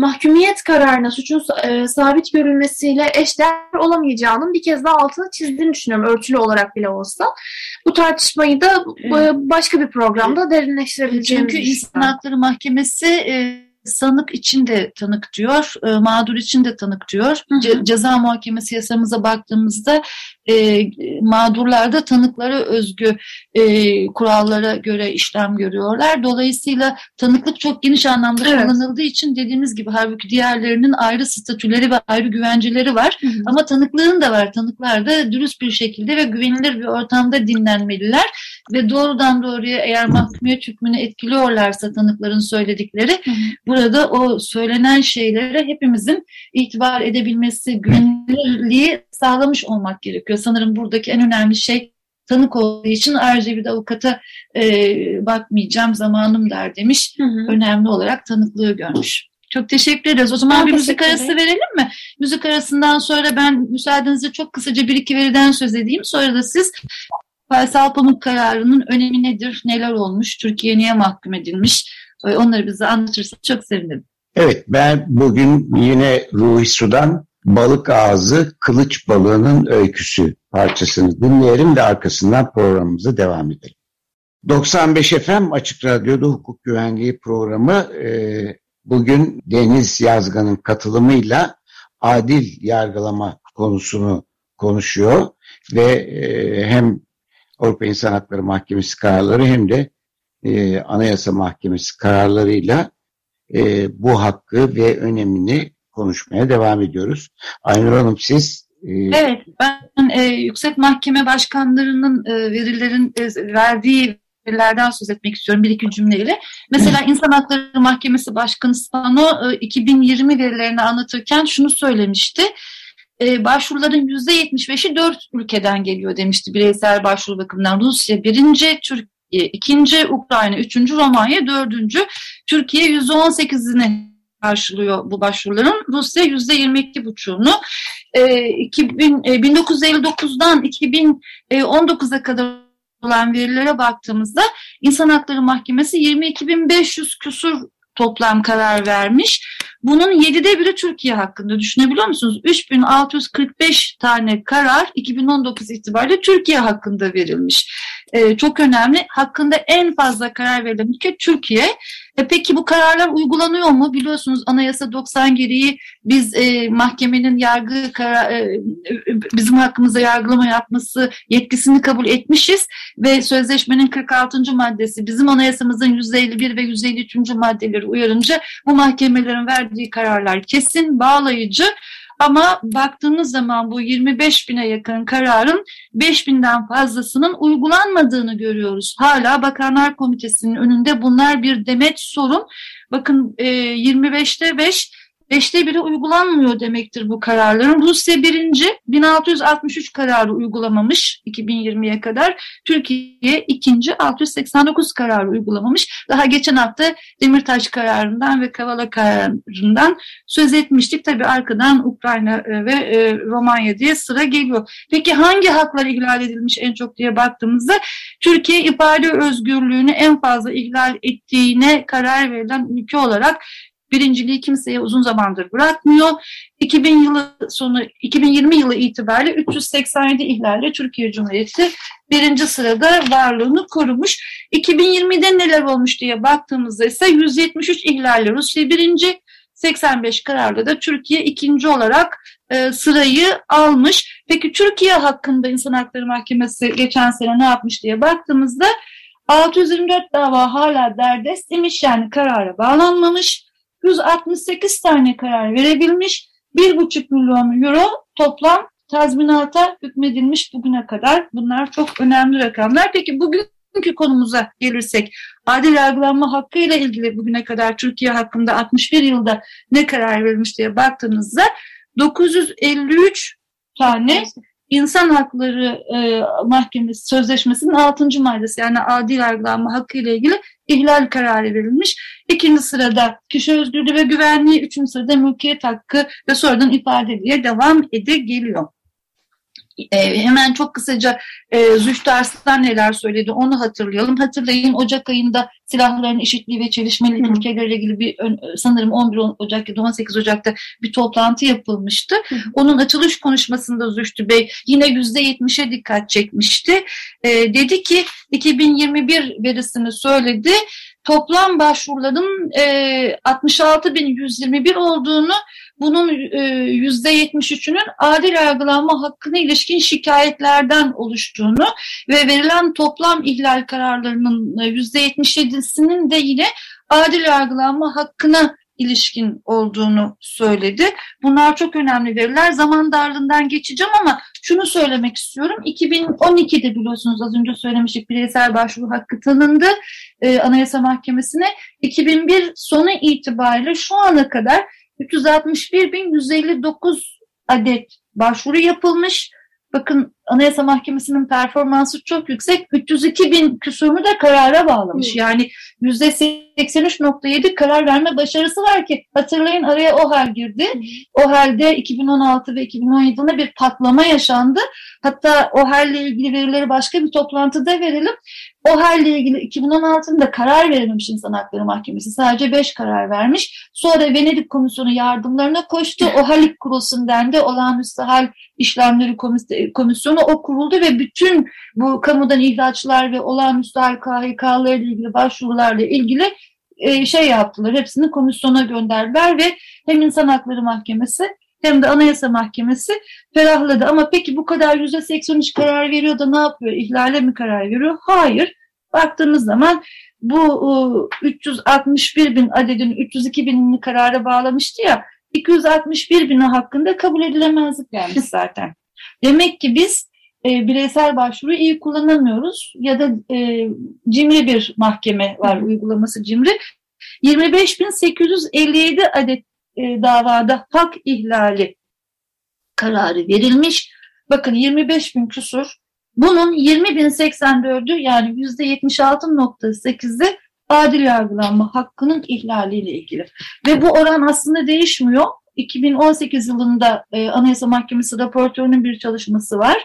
mahkumiyet kararına suçun e, sabit görülmesiyle eşdeğer olamayacağının bir kez daha altını çizdiğini düşünüyorum örtülü olarak bile olsa. Bu tartışmayı da e, başka bir programda derinleştirebileceğimizi Çünkü İnsan. Hakları Mahkemesi e, sanık için de tanık diyor, e, mağdur için de tanık diyor. Ce- ceza muhakemesi yasamıza baktığımızda e, mağdurlarda tanıklara özgü e, kurallara göre işlem görüyorlar. Dolayısıyla tanıklık çok geniş anlamda Evet. kullanıldığı için dediğimiz gibi halbuki diğerlerinin ayrı statüleri ve ayrı güvenceleri var. Hı hı. Ama tanıklığın da var. Tanıklar da dürüst bir şekilde ve güvenilir bir ortamda dinlenmeliler. Ve doğrudan doğruya eğer mahkumiyet hükmünü etkiliyorlarsa tanıkların söyledikleri Hı hı. burada o söylenen şeylere hepimizin itibar edebilmesi, güvenilirliği sağlamış olmak gerekiyor. Sanırım buradaki en önemli şey tanık olduğu için ayrıca bir de avukata e, bakmayacağım zamanım der demiş. Hı hı. Önemli olarak tanıklığı görmüş. Çok teşekkür ederiz. O zaman Ben bir müzik arası verelim mi? Müzik arasından sonra ben müsaadenizle çok kısaca bir iki veriden söz edeyim. Sonra da siz Faysal Pamuk kararının önemi nedir, neler olmuş, Türkiye niye mahkum edilmiş onları bize anlatırsanız çok sevinirim. Evet ben bugün yine Ruhi Sudan Balık Ağzı Kılıç Balığı'nın öyküsü parçasını dinleyelim ve arkasından programımıza devam edelim. 95 FM Açık Radyo'da hukuk güvenliği programı e, bugün Deniz Yazgan'ın katılımıyla adil yargılama konusunu konuşuyor ve e, hem Avrupa İnsan Hakları Mahkemesi kararları hem de e, Anayasa Mahkemesi kararlarıyla e, bu hakkı ve önemini konuşmaya devam ediyoruz. Aynur Hanım siz e, Evet, ben e, Yüksek Mahkeme Başkanlarının e, verilerin e, verdiği verilerden söz etmek istiyorum bir iki cümleyle. Mesela İnsan Hakları Mahkemesi Başkanı Spano e, 2020 verilerini anlatırken şunu söylemişti. E, başvuruların %75'i dört ülkeden geliyor demişti bireysel başvuru bakımından. Rusya birinci, Türkiye ikinci, Ukrayna üçüncü, Romanya dördüncü. Türkiye %18'ini karşılıyor bu başvuruların. Rusya %22,5'unu. E, 2000, e, 1959'dan 2019'a kadar olan verilere baktığımızda İnsan Hakları Mahkemesi 22.500 küsur toplam karar vermiş. Bunun 7'de biri Türkiye hakkında düşünebiliyor musunuz? 3645 tane karar 2019 itibariyle Türkiye hakkında verilmiş. Ee, çok önemli. Hakkında en fazla karar verilen ülke Türkiye. E peki bu kararlar uygulanıyor mu? Biliyorsunuz Anayasa 90 gereği biz e, mahkemenin yargı karar, e, bizim hakkımızda yargılama yapması yetkisini kabul etmişiz ve sözleşmenin 46. maddesi bizim anayasamızın 151 ve 153. maddeleri uyarınca bu mahkemelerin verdiği kararlar kesin, bağlayıcı Ama baktığınız zaman bu 25 bine yakın kararın 5 binden fazlasının uygulanmadığını görüyoruz. Hala Bakanlar Komitesi'nin önünde bunlar bir demet sorun. Bakın 25'te 5 beşte biri uygulanmıyor demektir bu kararların. Rusya birinci 1663 kararı uygulamamış 2020'ye kadar. Türkiye ikinci 689 kararı uygulamamış. Daha geçen hafta Demirtaş kararından ve Kavala kararından söz etmiştik. Tabi arkadan Ukrayna e, ve e, Romanya diye sıra geliyor. Peki hangi haklar ihlal edilmiş en çok diye baktığımızda Türkiye ifade özgürlüğünü en fazla ihlal ettiğine karar verilen ülke olarak birinciliği kimseye uzun zamandır bırakmıyor. 2000 yılı sonu 2020 yılı itibariyle 387 ihlalle Türkiye Cumhuriyeti birinci sırada varlığını korumuş. 2020'de neler olmuş diye baktığımızda ise 173 ihlalle Rusya birinci, 85 kararla da Türkiye ikinci olarak e, sırayı almış. Peki Türkiye hakkında İnsan Hakları Mahkemesi geçen sene ne yapmış diye baktığımızda 624 dava hala derdest imiş yani karara bağlanmamış. 168 tane karar verebilmiş. 1,5 milyon euro toplam tazminata hükmedilmiş bugüne kadar. Bunlar çok önemli rakamlar. Peki bugünkü konumuza gelirsek adil yargılanma hakkı ile ilgili bugüne kadar Türkiye hakkında 61 yılda ne karar verilmiş diye baktığınızda 953 tane İnsan Hakları e, Mahkemesi Sözleşmesi'nin 6. maddesi yani adil yargılanma hakkı ile ilgili ihlal kararı verilmiş. İkinci sırada kişi özgürlüğü ve güvenliği, üçüncü sırada mülkiyet hakkı ve sonradan ifade diye devam ede geliyor. E, hemen çok kısaca e, Zühtü Arslan neler söyledi onu hatırlayalım. Hatırlayın Ocak ayında silahların eşitliği ve çelişmeli Hı. ülkelerle ilgili bir sanırım 11 Ocak ya da 18 Ocak'ta bir toplantı yapılmıştı. Hı. Onun açılış konuşmasında Zühtü Bey yine %70'e dikkat çekmişti. E, dedi ki 2021 verisini söyledi toplam başvuruların e, 66.121 olduğunu bunun %73'ünün adil yargılanma hakkına ilişkin şikayetlerden oluştuğunu ve verilen toplam ihlal kararlarının %77'sinin de yine adil yargılanma hakkına ilişkin olduğunu söyledi. Bunlar çok önemli veriler. Zaman darlığından geçeceğim ama şunu söylemek istiyorum. 2012'de biliyorsunuz az önce söylemiştik bireysel başvuru hakkı tanındı e, Anayasa Mahkemesi'ne. 2001 sonu itibariyle şu ana kadar 361.159 adet başvuru yapılmış. Bakın Anayasa Mahkemesi'nin performansı çok yüksek. 302 bin küsurunu da karara bağlamış. Yani %83.7 karar verme başarısı var ki hatırlayın araya OHAL girdi. O halde 2016 ve 2017 yılında bir patlama yaşandı. Hatta OHAL ile ilgili verileri başka bir toplantıda verelim. OHAL ile ilgili 2016'da karar verilmiş İnsan Hakları Mahkemesi. Sadece 5 karar vermiş. Sonra Venedik Komisyonu yardımlarına koştu. OHALİK kurulsun dendi. Olağanüstü hal işlemleri komisyonu o kuruldu ve bütün bu kamudan ihraçlar ve olağanüstü KHK'larla ilgili başvurularla ilgili e, şey yaptılar. Hepsini komisyona gönderdiler ve hem İnsan Hakları Mahkemesi hem de Anayasa Mahkemesi ferahladı. Ama peki bu kadar yüzde 83 karar veriyor da ne yapıyor? İhlale mi karar veriyor? Hayır. Baktığımız zaman bu 361 bin adedin 302 binini karara bağlamıştı ya 261 bini hakkında kabul edilemezlik gelmiş zaten. Demek ki biz e, bireysel başvuru iyi kullanamıyoruz ya da e, cimri bir mahkeme var uygulaması cimri. 25.857 adet e, davada hak ihlali kararı verilmiş. Bakın 25 bin küsur. Bunun 20.084'ü yani %76.8'i adil yargılanma hakkının ihlaliyle ilgili. Ve bu oran aslında değişmiyor. 2018 yılında e, Anayasa Mahkemesi raportörünün bir çalışması var.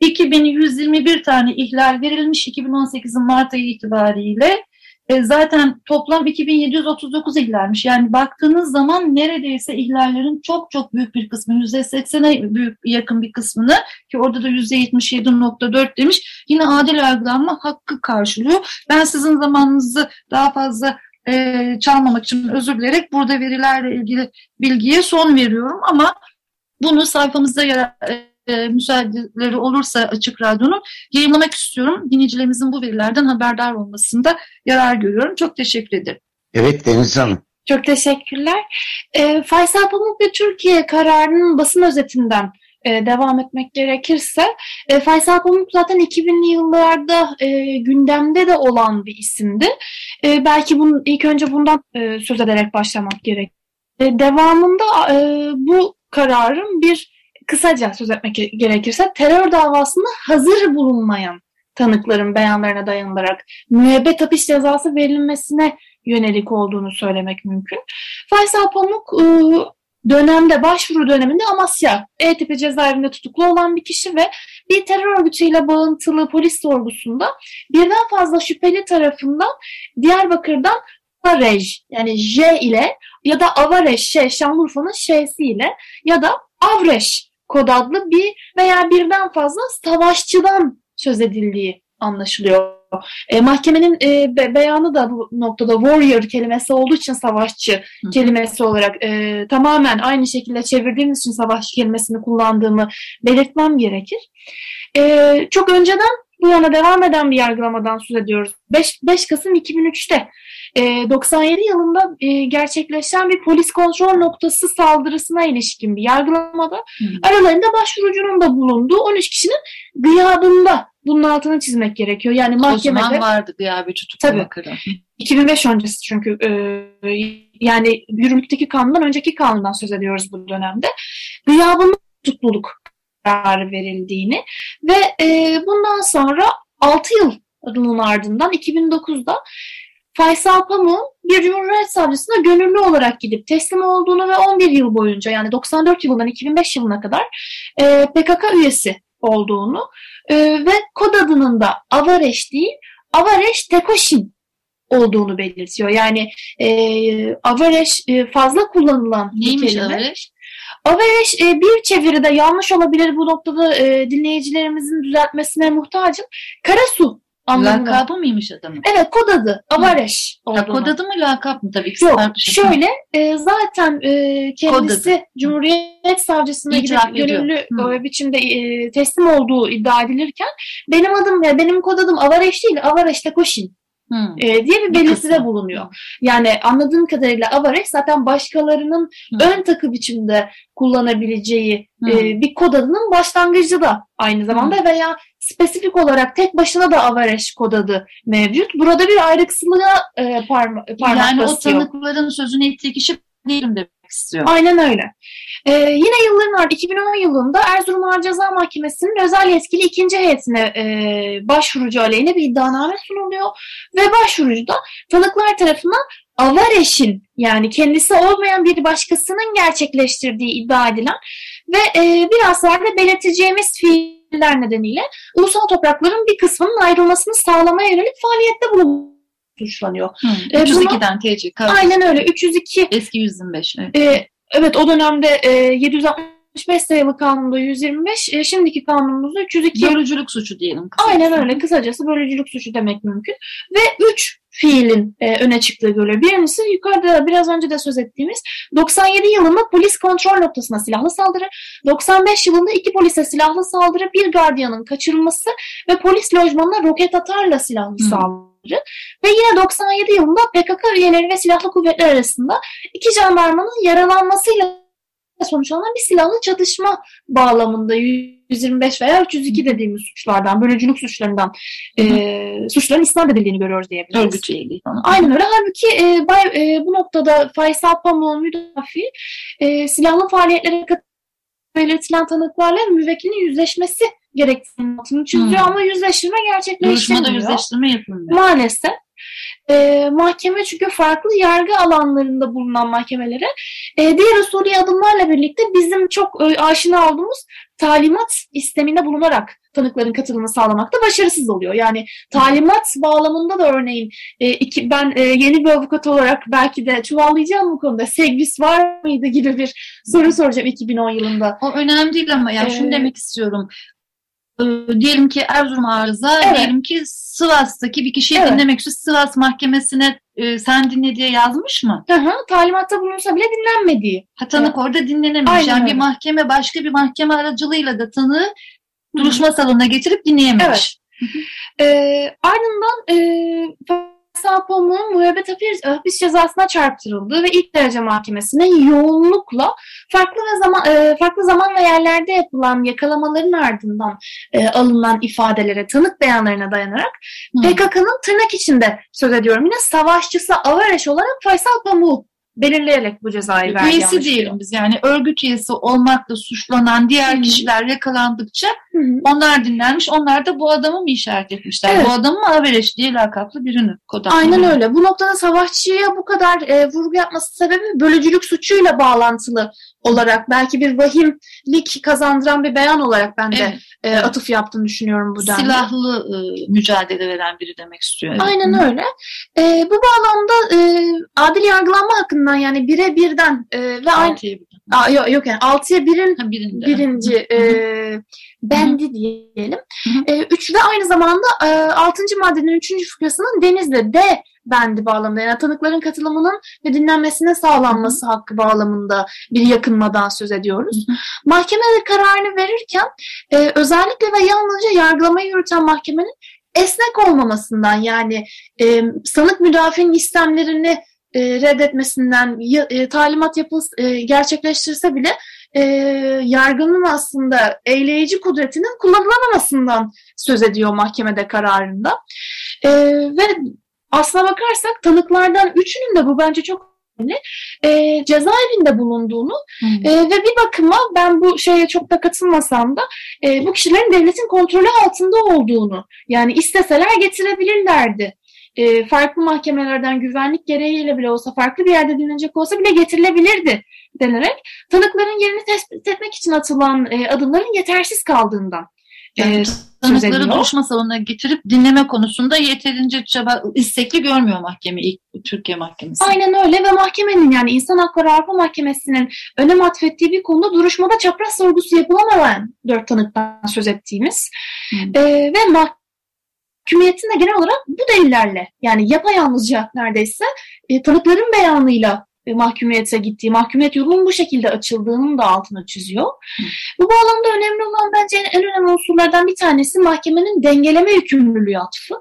2121 tane ihlal verilmiş 2018'in Mart ayı itibariyle. E, zaten toplam 2739 ihlalmiş. Yani baktığınız zaman neredeyse ihlallerin çok çok büyük bir kısmı %80'e büyük yakın bir kısmını ki orada da %77.4 demiş. Yine adil yargılanma hakkı karşılıyor. Ben sizin zamanınızı daha fazla e, çalmamak için özür dileyerek burada verilerle ilgili bilgiye son veriyorum ama bunu sayfamızda yer, e, müsaadeleri olursa Açık Radyo'nun yayınlamak istiyorum. Dinleyicilerimizin bu verilerden haberdar olmasında yarar görüyorum. Çok teşekkür ederim. Evet Deniz Hanım. Çok teşekkürler. E, Faysal Pamuk ve Türkiye kararının basın özetinden e, devam etmek gerekirse e, Faysal Pamuk zaten 2000'li yıllarda e, gündemde de olan bir isimdi. E, belki bunun, ilk önce bundan e, söz ederek başlamak gerek. E, devamında e, bu kararın bir kısaca söz etmek gerekirse terör davasında hazır bulunmayan tanıkların beyanlarına dayanılarak müebbet hapis cezası verilmesine yönelik olduğunu söylemek mümkün. Faysal Pamuk e, dönemde, başvuru döneminde Amasya E tipi cezaevinde tutuklu olan bir kişi ve bir terör örgütüyle bağıntılı polis sorgusunda birden fazla şüpheli tarafından Diyarbakır'dan Avarej yani J ile ya da Avareş, Şanlıurfa'nın Ş'si ile ya da Avreş kod adlı bir veya birden fazla savaşçıdan söz edildiği anlaşılıyor. E, mahkemenin e, be, beyanı da bu noktada warrior kelimesi olduğu için savaşçı Hı. kelimesi olarak e, tamamen aynı şekilde çevirdiğimiz için savaşçı kelimesini kullandığımı belirtmem gerekir. E, çok önceden bu yana devam eden bir yargılamadan söz ediyoruz. 5, 5 Kasım 2003'te e, 97 yılında e, gerçekleşen bir polis kontrol noktası saldırısına ilişkin bir yargılamada Hı. aralarında başvurucunun da bulunduğu 13 kişinin gıyabında bunun altını çizmek gerekiyor. Yani mahkemede... O zaman vardı gıyabi tutuklama Tabii. 2005 öncesi çünkü e, yani yürürlükteki kanundan önceki kanundan söz ediyoruz bu dönemde. Gıyabında tutukluluk kararı verildiğini ve e, bundan sonra 6 yılın ardından 2009'da Faysal Pamuk'un bir Cumhuriyet Savcısına gönüllü olarak gidip teslim olduğunu ve 11 yıl boyunca yani 94 yılından 2005 yılına kadar e, PKK üyesi olduğunu e, ve kod adının da Avareş değil Avareş Tekoşin olduğunu belirtiyor. Yani e, Avareş e, fazla kullanılan Neymiş bir kelime. Avareş? Avareş e, bir çeviride yanlış olabilir bu noktada e, dinleyicilerimizin düzeltmesine muhtacım. Karasu anlamında. Lakabı mıymış adamın? Evet kod adı Avareş olduğunu. kod adı mı lakap mı tabii ki? Yok şöyle e, zaten e, kendisi Cumhuriyet Savcısına gidip gönüllü e, biçimde e, teslim olduğu iddia edilirken benim adım ya benim kod adım Avareş değil Avareş Tekoşin Hmm. E, diye bir belirtide bulunuyor. Yani anladığım kadarıyla Avarex zaten başkalarının hmm. ön takı biçimde kullanabileceği hmm. e, bir kod adının başlangıcı da aynı zamanda hmm. veya spesifik olarak tek başına da Avareş kod adı mevcut. Burada bir ayrıksılığa e, parma, parmak Yani basıyor. o tanıkların sözünü ettiği kişi değilim istiyor. Aynen öyle. Ee, yine yılların ardından 2010 yılında Erzurum Ağır Ceza Mahkemesi'nin özel yetkili ikinci heyetine e, başvurucu aleyhine bir iddianame sunuluyor ve başvurucu da tanıklar tarafından Avareş'in yani kendisi olmayan bir başkasının gerçekleştirdiği iddia edilen ve e, biraz sonra belirteceğimiz fiiller nedeniyle ulusal toprakların bir kısmının ayrılmasını sağlamaya yönelik faaliyette bulunmaktadır suçlanıyor. Hı, 302'den e, TC. Aynen öyle. 302. Eski 125. Evet. E, evet o dönemde e, 765 sayılı kanunda 125, e, şimdiki kanunumuzda 302. Bölücülük suçu diyelim. Kısacası. Aynen öyle. Kısacası bölücülük suçu demek mümkün. Ve 3 fiilin e, öne çıktığı görülüyor. Birincisi yukarıda biraz önce de söz ettiğimiz 97 yılında polis kontrol noktasına silahlı saldırı, 95 yılında iki polise silahlı saldırı, bir gardiyanın kaçırılması ve polis lojmanına roket atarla silahlı hmm. saldırı. Ve yine 97 yılında PKK üyeleri ve silahlı kuvvetler arasında iki jandarmanın yaralanmasıyla sonuçlanan bir silahlı çatışma bağlamında 125 veya 302 dediğimiz suçlardan, bölücülük suçlarından e, suçların isnat edildiğini görüyoruz diyebiliriz. Örgüt üyeliği. Aynen öyle. Halbuki e, bay, e, bu noktada Faysal Pamuk'un müdafi e, silahlı faaliyetlere belirtilen tanıklarla müvekkilin yüzleşmesi gerektiğini altını çiziyor hmm. ama yüzleştirme gerçekleştirmiyor. Duruşmada yüzleştirme yapılmıyor. Maalesef. E, mahkeme çünkü farklı yargı alanlarında bulunan mahkemelere e, diğer usulü adımlarla birlikte bizim çok e, aşina olduğumuz talimat isteminde bulunarak tanıkların katılımını sağlamakta başarısız oluyor. Yani talimat bağlamında da örneğin e, iki, ben e, yeni bir avukat olarak belki de çuvallayacağım bu konuda. Segvis var mıydı gibi bir soru soracağım 2010 yılında. O önemli değil ama yani ee, şunu demek istiyorum. Ee, diyelim ki Erzurum arıza, evet. diyelim ki Sivas'taki bir kişiyi evet. dinlemek için Sivas Mahkemesi'ne e, sen dinle diye yazmış mı? Hı hı, talimatta bulunsa bile dinlenmediği. Ha, tanık evet. orada dinlenememiş. Aynen yani öyle. bir mahkeme başka bir mahkeme aracılığıyla da tanığı duruşma salonuna getirip dinleyememiş. Evet. Ee, ardından e, Faysal Pamuk'un müebbet hapis, hapis cezasına çarptırıldığı ve ilk derece mahkemesine yoğunlukla farklı ve zaman e, farklı zaman ve yerlerde yapılan yakalamaların ardından e, alınan ifadelere, tanık beyanlarına dayanarak. PKK'nın tırnak içinde söz ediyorum yine savaşçısı Avareş olarak Faysal Pamuk belirleyerek bu cezayı verdi. Üyesi diyelim biz yani örgüt üyesi olmakla suçlanan diğer Hı-hı. kişiler yakalandıkça Hı-hı. onlar dinlenmiş. Onlar da bu adamı mı işaret etmişler? Evet. Bu adamı mı Avereş diye lakaplı birini kodaklı. Aynen öyle. Bu noktada savaşçıya bu kadar e, vurgu yapması sebebi bölücülük suçuyla bağlantılı olarak belki bir vahimlik kazandıran bir beyan olarak ben de evet. e, atıf yaptığını düşünüyorum bu denli. Silahlı e, mücadele veren biri demek istiyor. Evet. Aynen öyle. E, bu bağlamda e, adil yargılanma hakkından yani bire birden e, ve aynı Aa, yok, yok yani altıya birin ha, birinde. birinci e, bendi diyelim. E, üç ve aynı zamanda e, altıncı maddenin üçüncü fıkrasının denizde de bendi bağlamında yani tanıkların katılımının ve dinlenmesine sağlanması hakkı bağlamında bir yakınmadan söz ediyoruz. Hı-hı. Mahkeme kararını verirken e, özellikle ve yalnızca yargılamayı yürüten mahkemenin esnek olmamasından yani e, sanık müdafi'nin istemlerini e, reddetmesinden e, talimat yapıls e, gerçekleştirse bile e, yargının aslında eyleyici kudretinin kullanılamamasından söz ediyor mahkemede kararında. E, ve aslına bakarsak tanıklardan üçünün de bu bence çok önemli. E, cezaevinde bulunduğunu hmm. e, ve bir bakıma ben bu şeye çok da katılmasam da e, bu kişilerin devletin kontrolü altında olduğunu yani isteseler getirebilirlerdi e, farklı mahkemelerden güvenlik gereğiyle bile olsa farklı bir yerde dinlenecek olsa bile getirilebilirdi denerek tanıkların yerini tespit etmek için atılan e, adımların yetersiz kaldığından e, tanıkları duruşma salonuna getirip dinleme konusunda yeterince çaba istekli görmüyor mahkeme ilk Türkiye mahkemesi. Aynen öyle ve mahkemenin yani İnsan Hakları Avrupa Mahkemesi'nin önem atfettiği bir konuda duruşmada çapraz sorgusu yapılamayan dört tanıktan söz ettiğimiz hmm. e, ve mahkeme hükümetin de genel olarak bu delillerle yani yapayalnızca neredeyse e, tanıkların beyanıyla mahkumiyete gittiği, mahkumiyet yolunun bu şekilde açıldığının da altına çiziyor. Hı. Bu bağlamda önemli olan bence en önemli unsurlardan bir tanesi mahkemenin dengeleme yükümlülüğü atfı.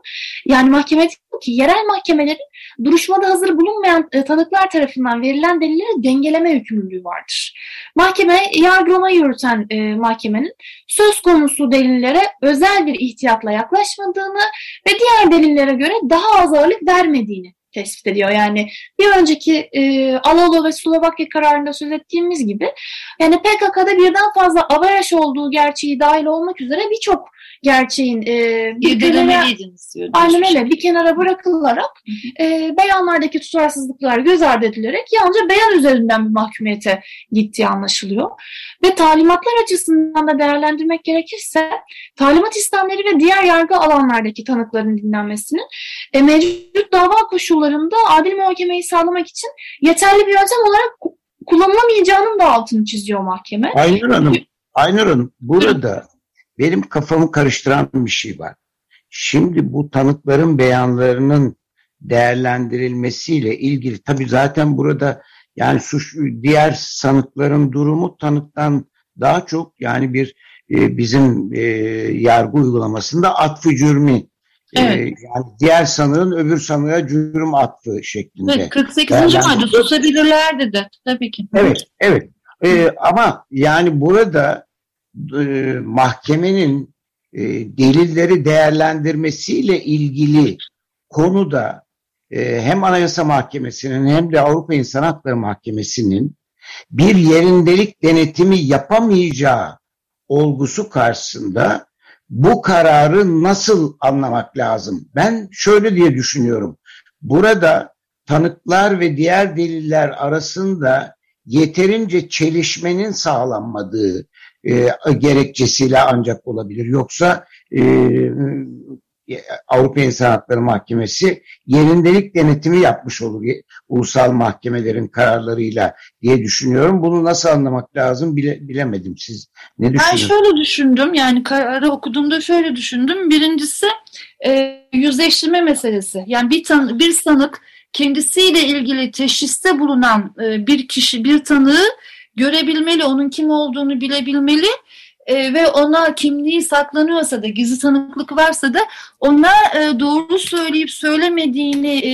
Yani mahkeme ki yerel mahkemelerin duruşmada hazır bulunmayan e, tanıklar tarafından verilen delilleri dengeleme yükümlülüğü vardır. Mahkeme yargılama yürüten e, mahkemenin söz konusu delillere özel bir ihtiyatla yaklaşmadığını ve diğer delillere göre daha az ağırlık vermediğini tespit ediyor. Yani bir önceki e, Alolo ve Slovakya kararında söz ettiğimiz gibi yani PKK'da birden fazla avaraj olduğu gerçeği dahil olmak üzere birçok gerçeğin e, bir kenara, aynen öyle bir kenara bırakılarak e, beyanlardaki tutarsızlıklar göz ardı edilerek yalnızca beyan üzerinden bir mahkumiyete gittiği anlaşılıyor. Ve talimatlar açısından da değerlendirmek gerekirse talimat istemleri ve diğer yargı alanlardaki tanıkların dinlenmesinin e, mevcut dava koşullarında adil muhakemeyi sağlamak için yeterli bir yöntem olarak kullanılamayacağının da altını çiziyor mahkeme. Aynur Hanım, Aynur Hanım burada benim kafamı karıştıran bir şey var. Şimdi bu tanıkların beyanlarının değerlendirilmesiyle ilgili tabii zaten burada yani suç diğer sanıkların durumu tanıktan daha çok yani bir e, bizim e, yargı uygulamasında atfı cürmi Evet. Ee, yani diğer sanığın öbür sanığa cürüm atfı şeklinde. Evet, 48. madde susabilirler dedi tabii ki. Evet, evet. Ee, ama yani burada e, mahkemenin e, delilleri değerlendirmesiyle ilgili konuda e, hem Anayasa Mahkemesi'nin hem de Avrupa İnsan Hakları Mahkemesi'nin bir yerindelik denetimi yapamayacağı olgusu karşısında bu kararı nasıl anlamak lazım? Ben şöyle diye düşünüyorum. Burada tanıklar ve diğer deliller arasında yeterince çelişmenin sağlanmadığı e, gerekçesiyle ancak olabilir. Yoksa e, Avrupa İnsan Hakları Mahkemesi yerindelik denetimi yapmış olur ulusal mahkemelerin kararlarıyla diye düşünüyorum. Bunu nasıl anlamak lazım bile, bilemedim. Siz ne düşünüyorsunuz? Ben şöyle düşündüm yani kararı okuduğumda şöyle düşündüm. Birincisi e, yüzleştirme meselesi. Yani bir, tan bir sanık kendisiyle ilgili teşhiste bulunan e, bir kişi, bir tanığı görebilmeli, onun kim olduğunu bilebilmeli e, ve ona kimliği saklanıyorsa da gizli tanıklık varsa da ona e, doğru söyleyip söylemediğini e,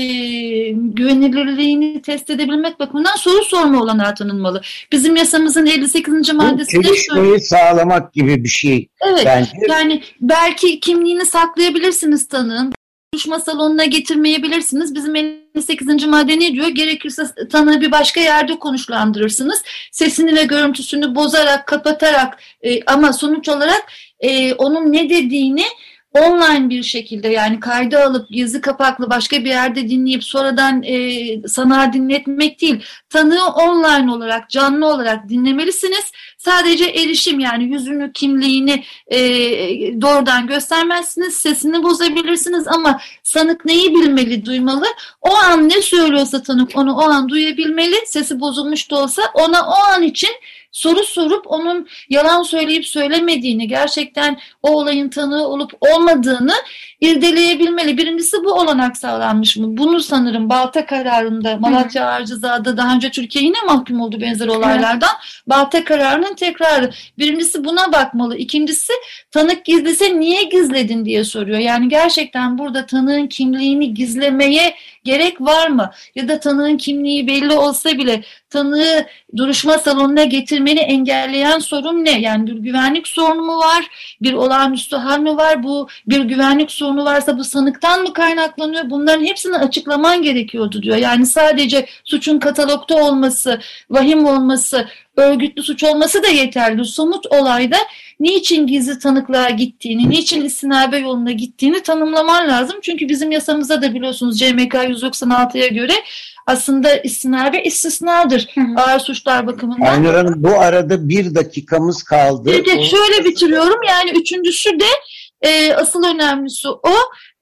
güvenilirliğini test edebilmek bakımından soru sorma olanağı tanınmalı. Bizim yasamızın 58. maddesinde şöyle... sağlamak gibi bir şey. Evet bence. yani belki kimliğini saklayabilirsiniz tanığın duruşma salonuna getirmeyebilirsiniz. Bizim 58. madde ne diyor? Gerekirse tanığı bir başka yerde konuşlandırırsınız. Sesini ve görüntüsünü bozarak, kapatarak e, ama sonuç olarak e, onun ne dediğini online bir şekilde yani kayda alıp gizli kapaklı başka bir yerde dinleyip sonradan e, sana dinletmek değil. Tanığı online olarak canlı olarak dinlemelisiniz. Sadece erişim yani yüzünü kimliğini e, doğrudan göstermezsiniz. Sesini bozabilirsiniz ama sanık neyi bilmeli duymalı? O an ne söylüyorsa tanık onu o an duyabilmeli. Sesi bozulmuş da olsa ona o an için soru sorup onun yalan söyleyip söylemediğini, gerçekten o olayın tanığı olup olmadığını irdeleyebilmeli. Birincisi bu olanak sağlanmış mı? Bunu sanırım Balta kararında Malatya Arcızada daha önce Türkiye yine mahkum oldu benzer olaylardan. Balta kararının tekrarı. Birincisi buna bakmalı. İkincisi tanık gizlese niye gizledin diye soruyor. Yani gerçekten burada tanığın kimliğini gizlemeye gerek var mı? Ya da tanığın kimliği belli olsa bile tanığı duruşma salonuna getirmeni engelleyen sorun ne? Yani bir güvenlik sorunu mu var? Bir olağanüstü hal mi var? Bu bir güvenlik sorunu varsa bu sanıktan mı kaynaklanıyor? Bunların hepsini açıklaman gerekiyordu diyor. Yani sadece suçun katalogda olması, vahim olması, örgütlü suç olması da yeterli. Somut olayda niçin gizli tanıklığa gittiğini, niçin istinabe yoluna gittiğini tanımlaman lazım. Çünkü bizim yasamızda da biliyorsunuz CMK 196'ya göre aslında istinabe istisnadır hı hı. ağır suçlar bakımından. Aynur Hanım bu arada bir dakikamız kaldı. De şöyle bitiriyorum yani üçüncüsü de e, asıl önemlisi o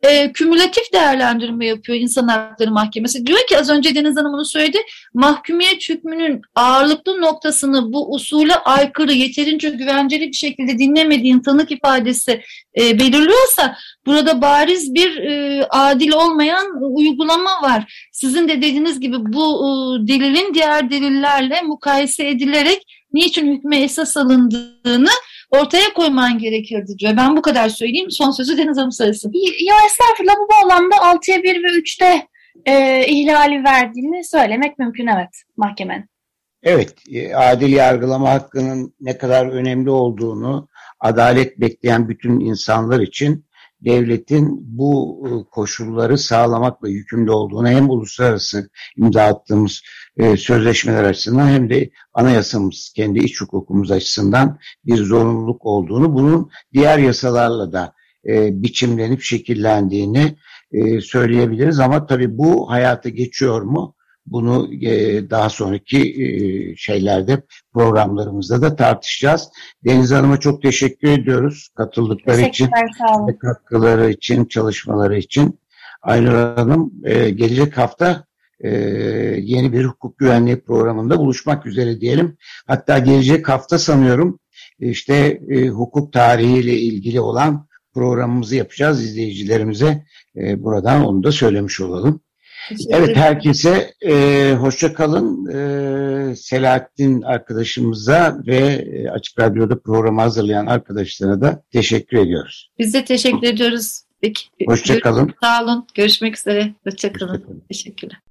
e, kümülatif değerlendirme yapıyor İnsan Hakları Mahkemesi. Diyor ki az önce Deniz Hanım bunu söyledi. Mahkumiyet hükmünün ağırlıklı noktasını bu usule aykırı yeterince güvenceli bir şekilde dinlemediğin tanık ifadesi e, belirliyorsa burada bariz bir e, adil olmayan uygulama var. Sizin de dediğiniz gibi bu e, delilin diğer delillerle mukayese edilerek niçin hükme esas alındığını ortaya koyman gerekirdi diyor. Ben bu kadar söyleyeyim. Son sözü Deniz Hanım söylesin. Ya estağfurullah bu bağlamda 6'ya 1 ve 3'te e, ihlali verdiğini söylemek mümkün evet mahkemenin. Evet, e, adil yargılama hakkının ne kadar önemli olduğunu adalet bekleyen bütün insanlar için devletin bu e, koşulları sağlamakla yükümlü olduğunu hem uluslararası imza attığımız e, sözleşmeler açısından hem de anayasamız kendi iç hukukumuz açısından bir zorunluluk olduğunu bunun diğer yasalarla da e, biçimlenip şekillendiğini e, söyleyebiliriz ama tabii bu hayata geçiyor mu? Bunu e, daha sonraki e, şeylerde programlarımızda da tartışacağız. Deniz Hanım'a çok teşekkür ediyoruz katıldıkları için, katkıları için, çalışmaları için. Aynur Hanım e, gelecek hafta e, yeni bir hukuk güvenliği programında buluşmak üzere diyelim. Hatta gelecek hafta sanıyorum işte e, hukuk tarihiyle ilgili olan programımızı yapacağız izleyicilerimize. E, buradan onu da söylemiş olalım. Evet herkese e, hoşça kalın. E, Selahattin arkadaşımıza ve e, Açık Radyo'da programı hazırlayan arkadaşlara da teşekkür ediyoruz. Biz de teşekkür ediyoruz. Peki. Hoşça kalın. Sağ olun. Görüşmek üzere. Hoşça kalın. Hoşça kalın. Teşekkürler.